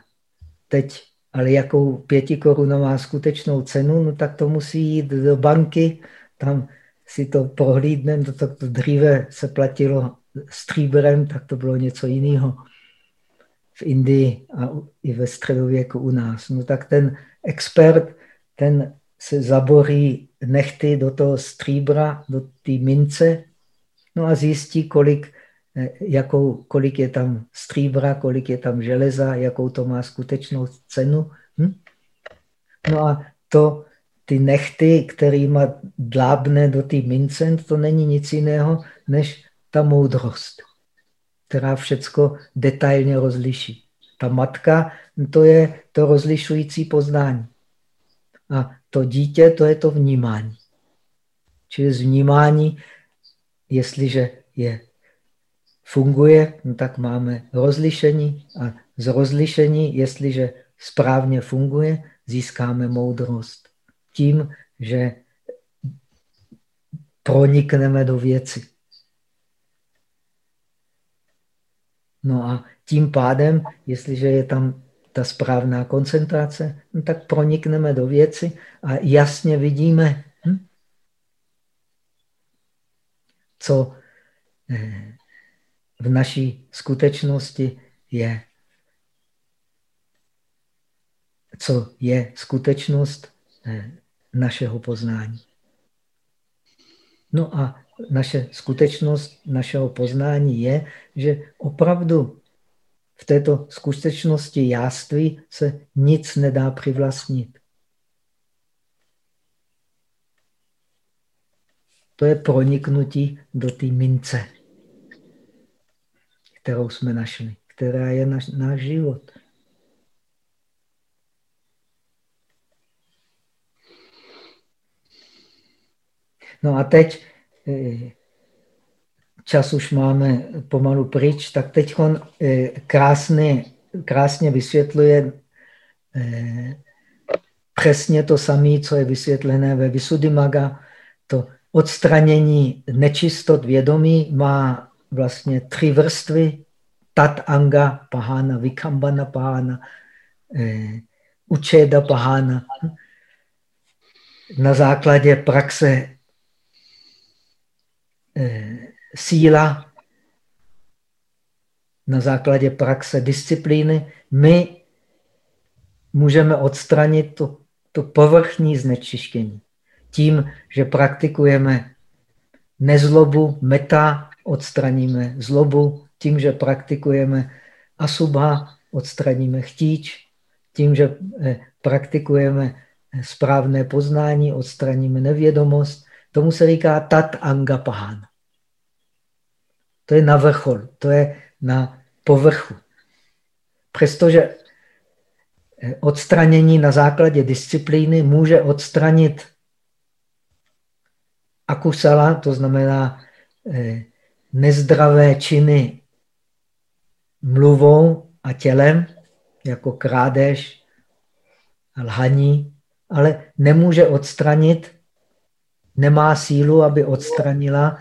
teď, ale jakou pěti koruna má skutečnou cenu, no tak to musí jít do banky, tam si to prohlídnem, to, to, to dříve se platilo stříbrem, tak to bylo něco jiného v Indii a i ve středověku u nás. No tak ten expert, ten se zaborí nechty do toho stříbra, do té mince, no a zjistí, kolik, jakou, kolik je tam stříbra, kolik je tam železa, jakou to má skutečnou cenu. Hm? No a to, ty nechty, kterými dlábne do té mince, to není nic jiného, než ta moudrost která všecko detailně rozliší. Ta matka, to je to rozlišující poznání. A to dítě, to je to vnímání. Čili z vnímání, jestliže je funguje, no tak máme rozlišení a z rozlišení, jestliže správně funguje, získáme moudrost. Tím, že pronikneme do věci. No a tím pádem, jestliže je tam ta správná koncentrace, no tak pronikneme do věci a jasně vidíme, hm? co eh, v naší skutečnosti je. Co je skutečnost eh, našeho poznání. No a naše skutečnost našeho poznání je, že opravdu v této skutečnosti jáství se nic nedá přivlastnit. To je proniknutí do té mince, kterou jsme našli, která je naš, náš život. No a teď Eh, čas už máme pomalu pryč, tak teď on eh, krásně, krásně vysvětluje eh, přesně to samé, co je vysvětlené ve Visuddhimaga. To odstranění nečistot vědomí má vlastně tři vrstvy. Tat anga pahana, vikambana pahana, eh, učeda pahana. Na základě praxe eh, síla, na základě praxe disciplíny, my můžeme odstranit to, to povrchní znečištění. Tím, že praktikujeme nezlobu, meta, odstraníme zlobu, tím, že praktikujeme asubha, odstraníme chtíč, tím, že eh, praktikujeme správné poznání, odstraníme nevědomost. Tomu se říká tat anga pahan. To je na vrchol, to je na povrchu. Přestože eh, odstranění na základě disciplíny může odstranit akusala, to znamená eh, nezdravé činy mluvou a tělem, jako krádež, lhaní, ale nemůže odstranit, nemá sílu, aby odstranila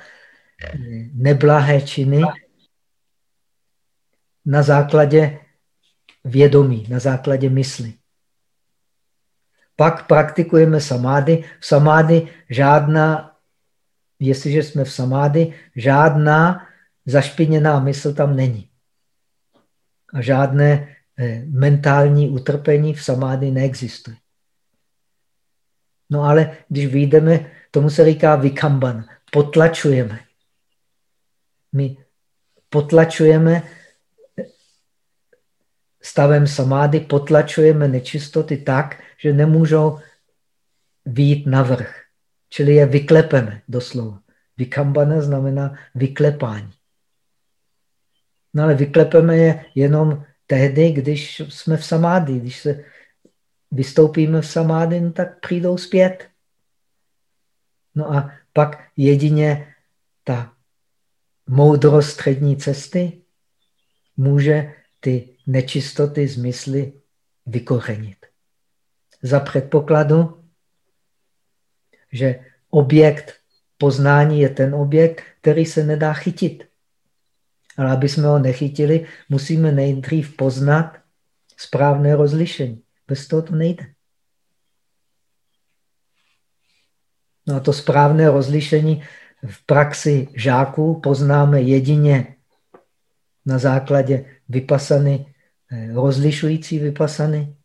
eh, neblahé činy na základě vědomí, na základě mysli. Pak praktikujeme samády. V samády žádná jestliže jsme v samády, žádná zašpiněná mysl tam není. A žádné eh, mentální utrpení v samády neexistuje. No ale když vyjdeme, tomu se říká vykamban, potlačujeme. My potlačujeme stavem samády, potlačujeme nečistoty tak, že nemůžou výjít na vrch. Čili je vyklepeme doslova. Vykambana znamená vyklepání. No ale vyklepeme je jenom tehdy, když jsme v samády. Když se vystoupíme v samády, no tak přijdou zpět. No a pak jedině ta moudrost střední cesty může ty nečistoty z mysli vykořenit. Za předpokladu, že objekt poznání je ten objekt, který se nedá chytit. Ale aby jsme ho nechytili, musíme nejdřív poznat správné rozlišení. Bez toho to nejde. No a to správné rozlišení v praxi žáků poznáme jedině na základě vypasany, eh, rozlišující vypasany,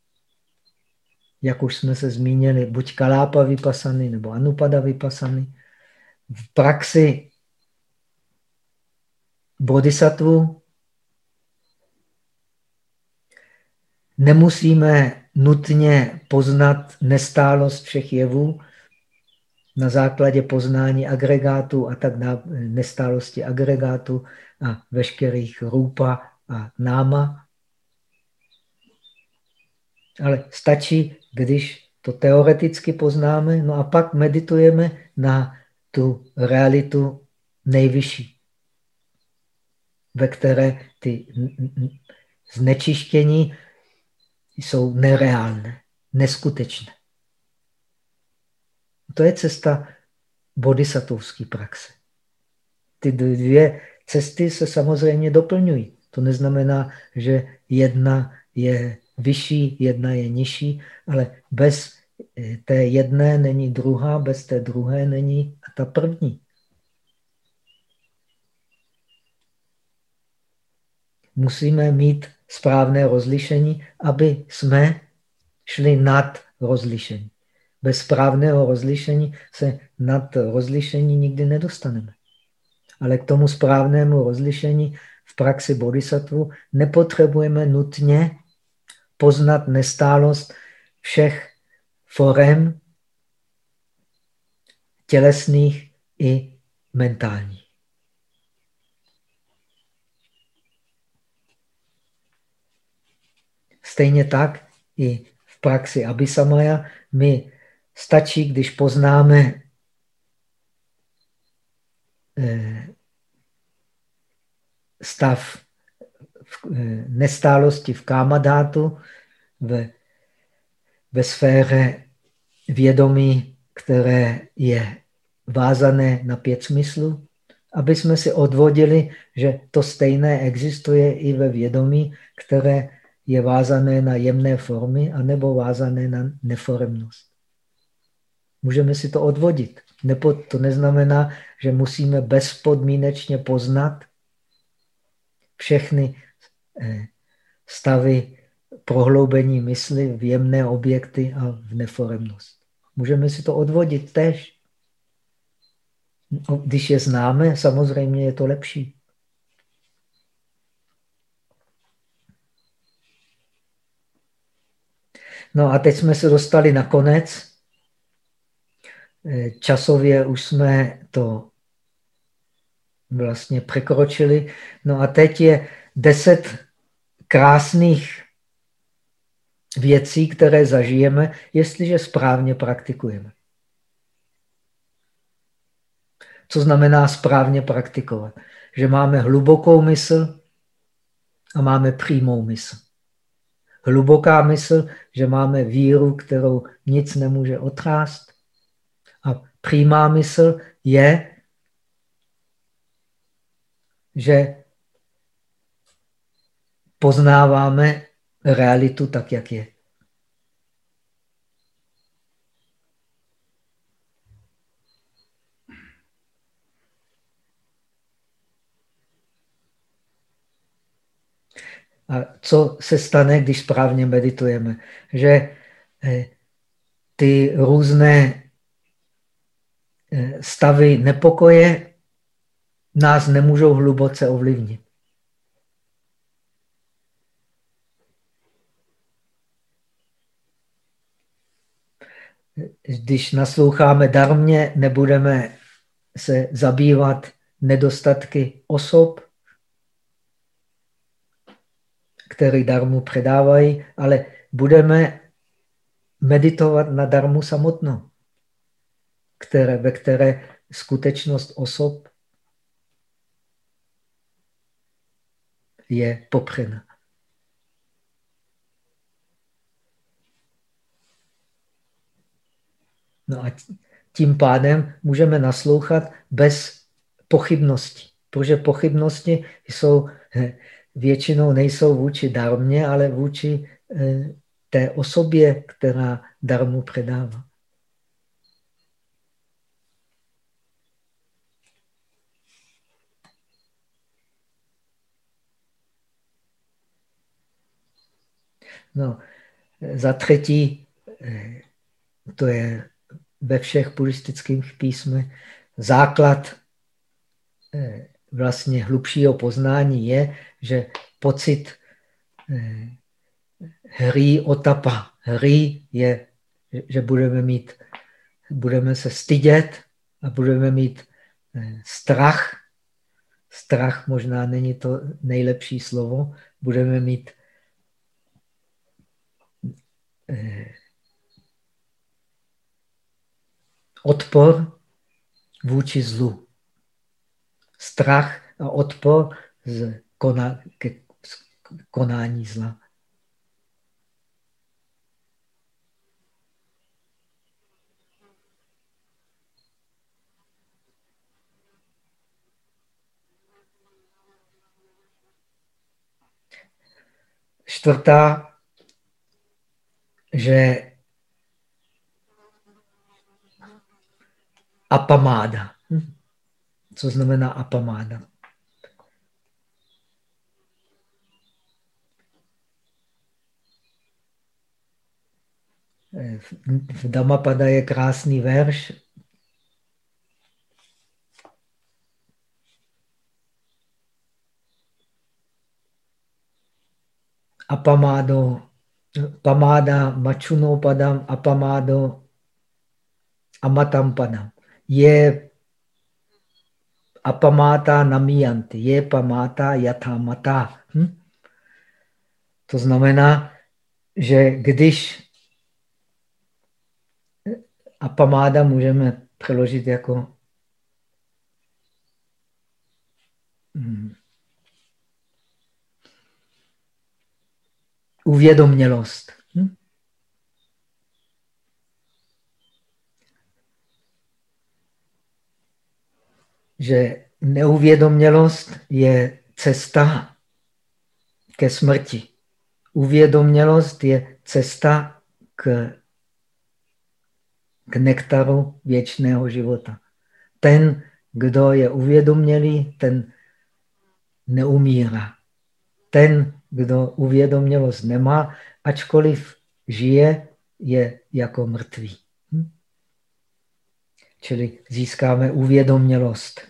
jak už jsme se zmínili, buď kalápa vypasany nebo anupada vypasany. V praxi bodhisattvu nemusíme nutně poznat nestálost všech jevů na základě poznání agregátu a tak dále, nestálosti agregátu a veškerých rupa a náma. Ale stačí když to teoreticky poznáme, no a pak meditujeme na tu realitu nejvyšší, ve které ty znečištění jsou nereálné, neskutečné. To je cesta bodhisattvovské praxe. Ty dvě cesty se samozřejmě doplňují. To neznamená, že jedna je vyšší, jedna je nižší, ale bez eh, té jedné není druhá, bez té druhé není ta první. Musíme mít správné rozlišení, aby jsme šli nad rozlišení. Bez správného rozlišení se nad rozlišení nikdy nedostaneme. Ale k tomu správnému rozlišení v praxi bodhisattva nepotřebujeme nutně poznat nestálost všech forem tělesných i mentálních. Stejně tak i v praxi Abhisamaya mi stačí, když poznáme eh, stav nestálosti v kámadátu, ve, ve sféře vědomí, které je vázané na pět smyslů, aby jsme si odvodili, že to stejné existuje i ve vědomí, které je vázané na jemné formy anebo vázané na neforemnost. Můžeme si to odvodit. Nebo to neznamená, že musíme bezpodmínečně poznat všechny eh, stavy prohloubení mysli v jemné objekty a v neforemnost. Můžeme si to odvodit tež. No, když je známe, samozřejmě je to lepší. No a teď jsme se dostali na konec. Eh, časově už jsme to vlastně překročili. No a teď je deset krásných věcí, které zažijeme, jestliže správně praktikujeme. Co znamená správně praktikovat? Že máme hlubokou mysl a máme přímou mysl. Hluboká mysl, že máme víru, kterou nic nemůže otrást. A přímá mysl je, že poznáváme realitu tak, jak je. A co se stane, když správně meditujeme? Že eh, ty různé eh, stavy nepokoje nás nemůžou hluboce ovlivnit. Když nasloucháme darmě, nebudeme se zabývat nedostatky osob, který darmu předávají, ale budeme meditovat na darmu samotnou, které, ve které skutečnost osob je popřena. No a tím pádem můžeme naslouchat bez pochybnosti, protože pochybnosti jsou většinou nejsou vůči darmě, ale vůči eh, té osobě, která darmu předává. No, za třetí, eh, to je ve všech buddhistických písmech, základ eh, vlastně hlubšího poznání je, že pocit eh, hry otapa. Hry je, že budeme mít, budeme se stydět a budeme mít eh, strach. Strach možná není to nejlepší slovo. Budeme mít eh, odpor vůči zlu. Strach a odpor z kona, ke konání zla. Čtvrtá, že apamáda. Hm? Co znamená apamáda? v Dhammapada je krásný verš. Apamado, pamada machuno padam, apamado amatam padam. Je apamata namiyanti, je pamata yatamata. Hm? To znamená, že když a pamáda můžeme přeložit jako hmm, uvědomělost. Hm? Že neuvědomělost je cesta ke smrti. Uvědomělost je cesta k, k nektaru věčného života. Ten, kdo je uvědomělý, ten neumírá. Ten, kdo uvědomělost nemá, ačkoliv žije, je jako mrtvý. Hm? Čili získáme uvědomělost.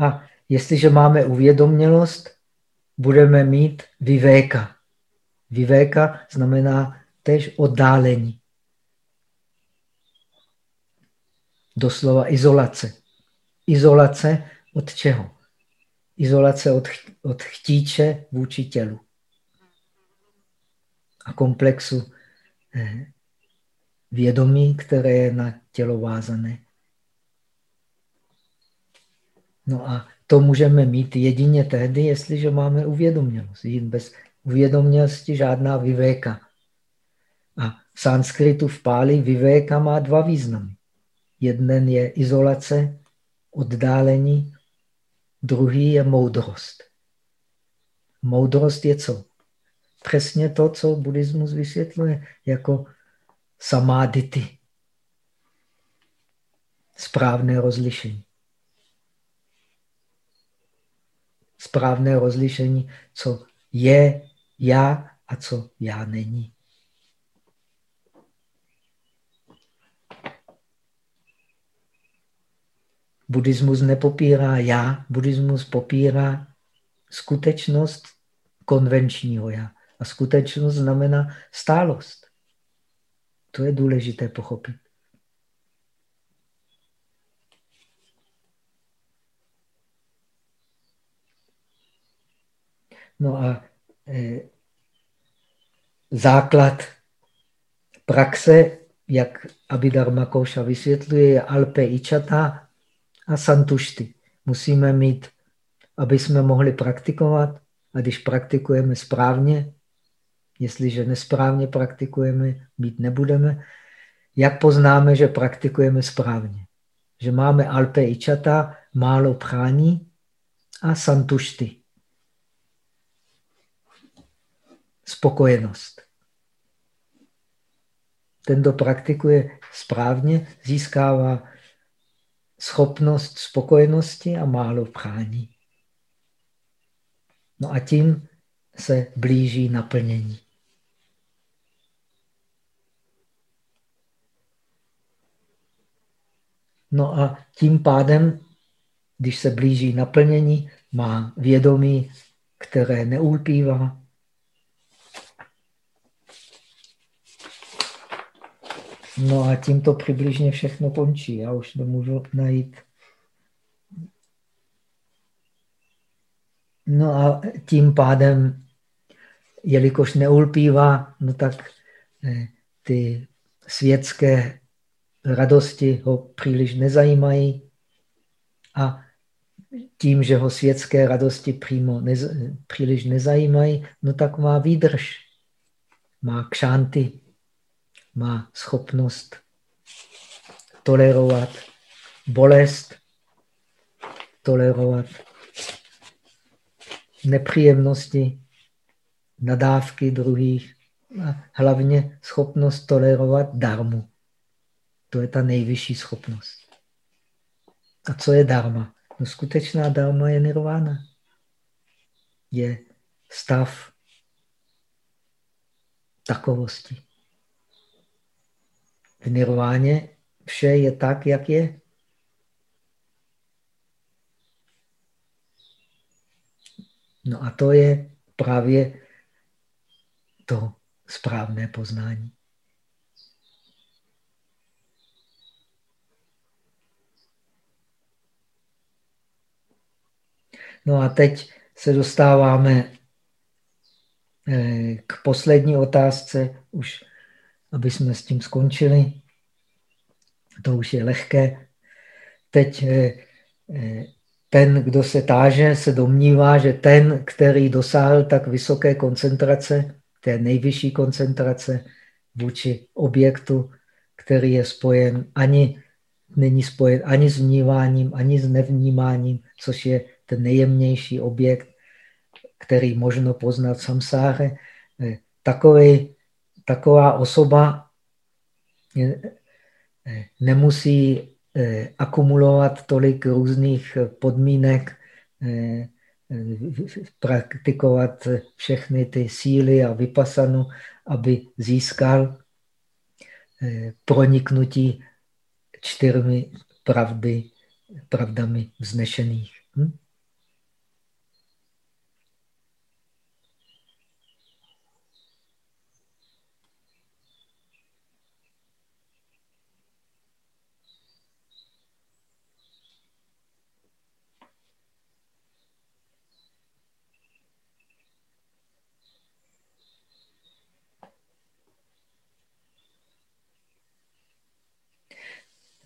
A jestliže máme uvědomělost, budeme mít vivéka. Vivéka znamená tež oddálení. Doslova izolace. Izolace od čeho? Izolace od, od chtíče vůči tělu a komplexu eh, vědomí, které je na tělo vázané. No a to můžeme mít jedině tehdy, jestliže máme uvědomělost. Bez uvědomělosti žádná vyvéka. A v sanskritu v páli vyvéka má dva významy. Jeden je izolace, oddálení, druhý je moudrost. Moudrost je co? Přesně to, co buddhismus vysvětluje jako samádity. Správné rozlišení. Správné rozlišení, co je já a co já není. Buddhismus nepopírá já, buddhismus popírá skutečnost konvenčního já. A skutečnost znamená stálost. To je důležité pochopit. No a e, základ praxe, jak Abhidharma Koša vysvětluje, je Alpe Ichata a Santušty. Musíme mít, aby jsme mohli praktikovat, a když praktikujeme správně, jestliže nesprávně praktikujeme, mít nebudeme, jak poznáme, že praktikujeme správně? Že máme Alpe Ichata, málo prání a Santušty. Spokojenost. Ten, kdo praktikuje správně, získává schopnost spokojenosti a málo prání. No a tím se blíží naplnění. No a tím pádem, když se blíží naplnění, má vědomí, které neulpívá, No a tím to přibližně všechno končí. Já už nemůžu najít. No a tím pádem, jelikož neulpívá, no tak eh, ty světské radosti ho příliš nezajímají a tím, že ho světské radosti přímo nez, příliš nezajímají, no tak má výdrž, má kšanty, má schopnost tolerovat bolest, tolerovat nepříjemnosti, nadávky druhých a hlavně schopnost tolerovat darmu. To je ta nejvyšší schopnost. A co je dharma? No skutečná dharma je nirvana. Je stav takovosti. Nirváně vše je tak, jak je. No a to je právě to správné poznání. No a teď se dostáváme eh, k poslední otázce. Už aby jsme s tím skončili. To už je lehké. Teď eh, eh, ten, kdo se táže, se domnívá, že ten, který dosáhl tak vysoké koncentrace, té nejvyšší koncentrace vůči objektu, který je spojen ani není spojen ani s vnímáním, ani s nevnímáním, což je ten nejjemnější objekt, který možno poznat v samsáře. Eh, takový, taková osoba eh, nemusí eh, akumulovat tolik různých podmínek, praktikovat všechny ty síly a vypasanu, aby získal proniknutí čtyřmi pravdy, pravdami vznešených. Hm?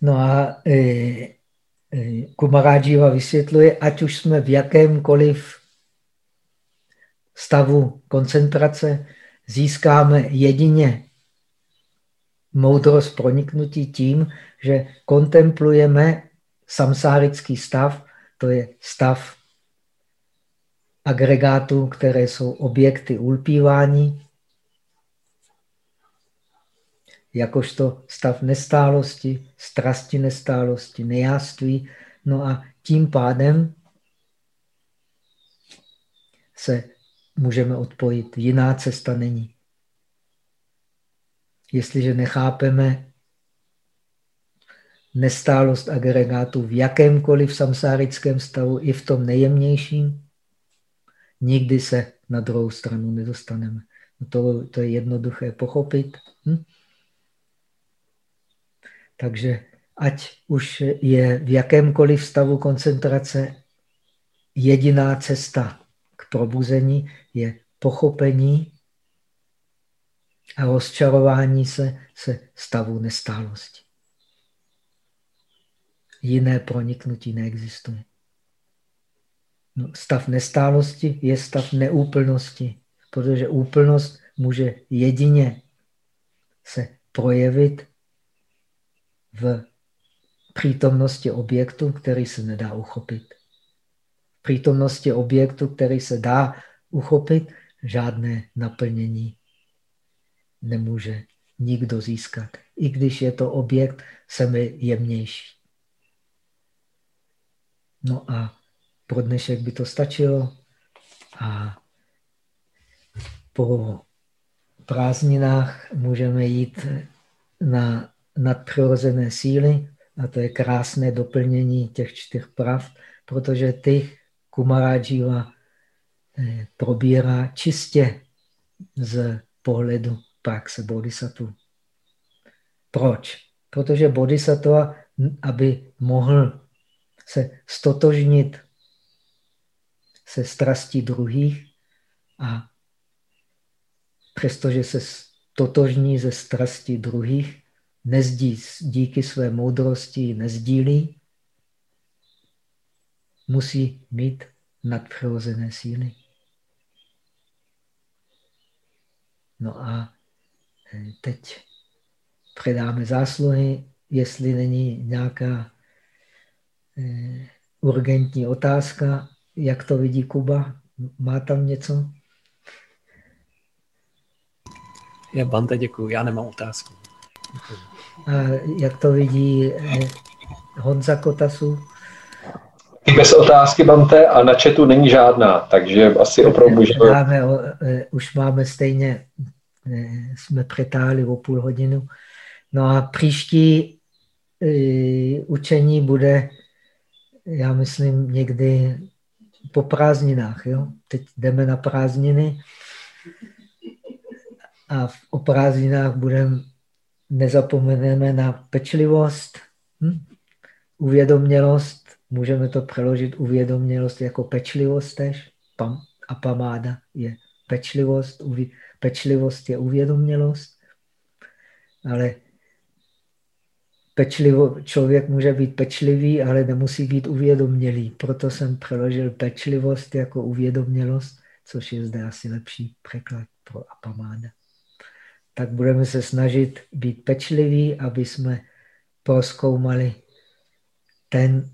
No a e, e, Kumaráživa vysvětluje, ať už jsme v jakémkoliv stavu koncentrace, získáme jedině moudrost proniknutí tím, že kontemplujeme samsárický stav, to je stav agregátů, které jsou objekty ulpívání, jakožto stav nestálosti, strasti nestálosti, nejáství. No a tím pádem se můžeme odpojit. Jiná cesta není. Jestliže nechápeme nestálost agregátu v jakémkoliv samsárickém stavu, i v tom nejjemnějším, nikdy se na druhou stranu nedostaneme. No to, to je jednoduché pochopit. Hm? Takže ať už je v jakémkoliv stavu koncentrace, jediná cesta k probuzení je pochopení a rozčarování se se stavu nestálosti. Jiné proniknutí neexistuje. No, stav nestálosti je stav neúplnosti, protože úplnost může jedině se projevit v přítomnosti objektu, který se nedá uchopit. V přítomnosti objektu, který se dá uchopit, žádné naplnění nemůže nikdo získat. I když je to objekt semi jemnější. No a pro dnešek by to stačilo. A po prázdninách můžeme jít na nadpřirozené síly a to je krásné doplnění těch čtyř prav, protože ty Kumarajiva eh, probírá čistě z pohledu praxe bodhisattva. Proč? Protože bodhisattva, aby mohl se stotožnit se strastí druhých a přestože se stotožní ze strasti druhých, nezdí, díky své moudrosti nezdílí, musí mít nadpřirozené síly. No a eh, teď předáme zásluhy, jestli není nějaká eh, urgentní otázka, jak to vidí Kuba. Má tam něco? Já Bante děkuji, já nemám otázku. Děkuji jak to vidí eh, Honza Kotasu? Bez otázky, Bante, a na chatu není žádná, takže asi opravdu můžeme... Máme, eh, už máme stejně, eh, jsme přetáhli o půl hodinu. No a příští učení bude, já myslím, někdy po prázdninách. Jo? Teď jdeme na prázdniny a o prázdninách budeme nezapomeneme na pečlivost, hm? uvědomělost, můžeme to přeložit uvědomělost jako pečlivost tež, pam, a pamáda je pečlivost, uvi, pečlivost je uvědomělost, ale pečlivo, člověk může být pečlivý, ale nemusí být uvědomělý. Proto jsem přeložil pečlivost jako uvědomělost, což je zde asi lepší překlad pro apamáda tak budeme se snažit být pečliví, aby jsme proskoumali ten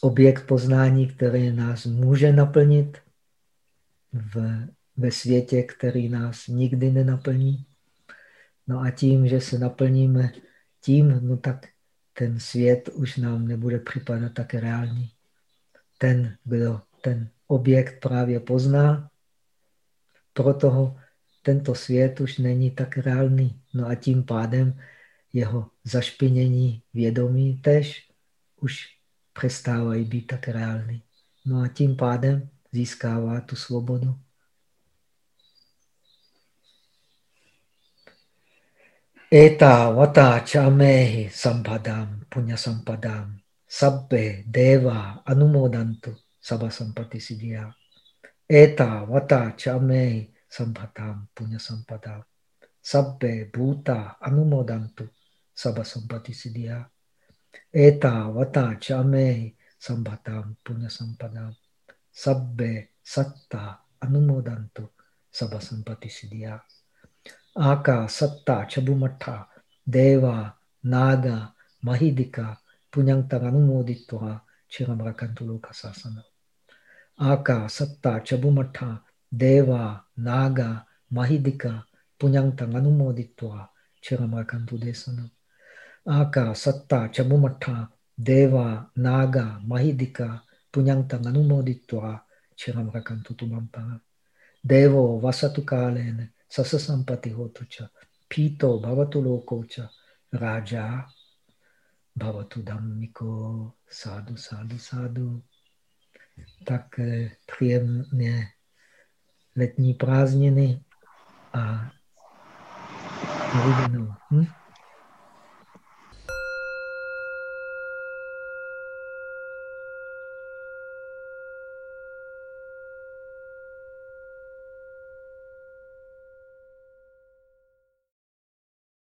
objekt poznání, který nás může naplnit v, ve světě, který nás nikdy nenaplní. No a tím, že se naplníme tím, no tak ten svět už nám nebude připadat tak reálný. Ten, kdo ten objekt právě pozná, proto tento svět už není tak reálný. No a tím pádem jeho zašpinění vědomí tež už přestávají být tak reálný. No a tím pádem získává tu svobodu. Eta vata chamehi sampadam punya sampadam sabbe deva anumodantu sabha sampati. Eta vata chamehi sampadam punya sampadam sabbe bhuta anumodantu sabha sampati siddhya. Eta vata chame sambhatam punya sampadam sabbe satta anumodantu sabha sampati siddhya. Aka satta chabumatha deva naga mahidika punyantang anumoditva chiramrakantu lokasasana. Aka satta chabumatha deva naga mahidika punyantang anumoditva chiramrakantu desana. Aka, Satta, Chamumatha, Deva, Naga, Mahidika, Punyantang Anumoditva, Chiram Rakantu Tumampara. Devo Vasatu Kalene, Sasasampati Hotucha, Pito Bhavatu Lokocha, Raja Bhavatu Dhammiko, Sadu, Sadu, Sadu. Tak eh, příjemně letní prázdniny a uviděnou. Hm?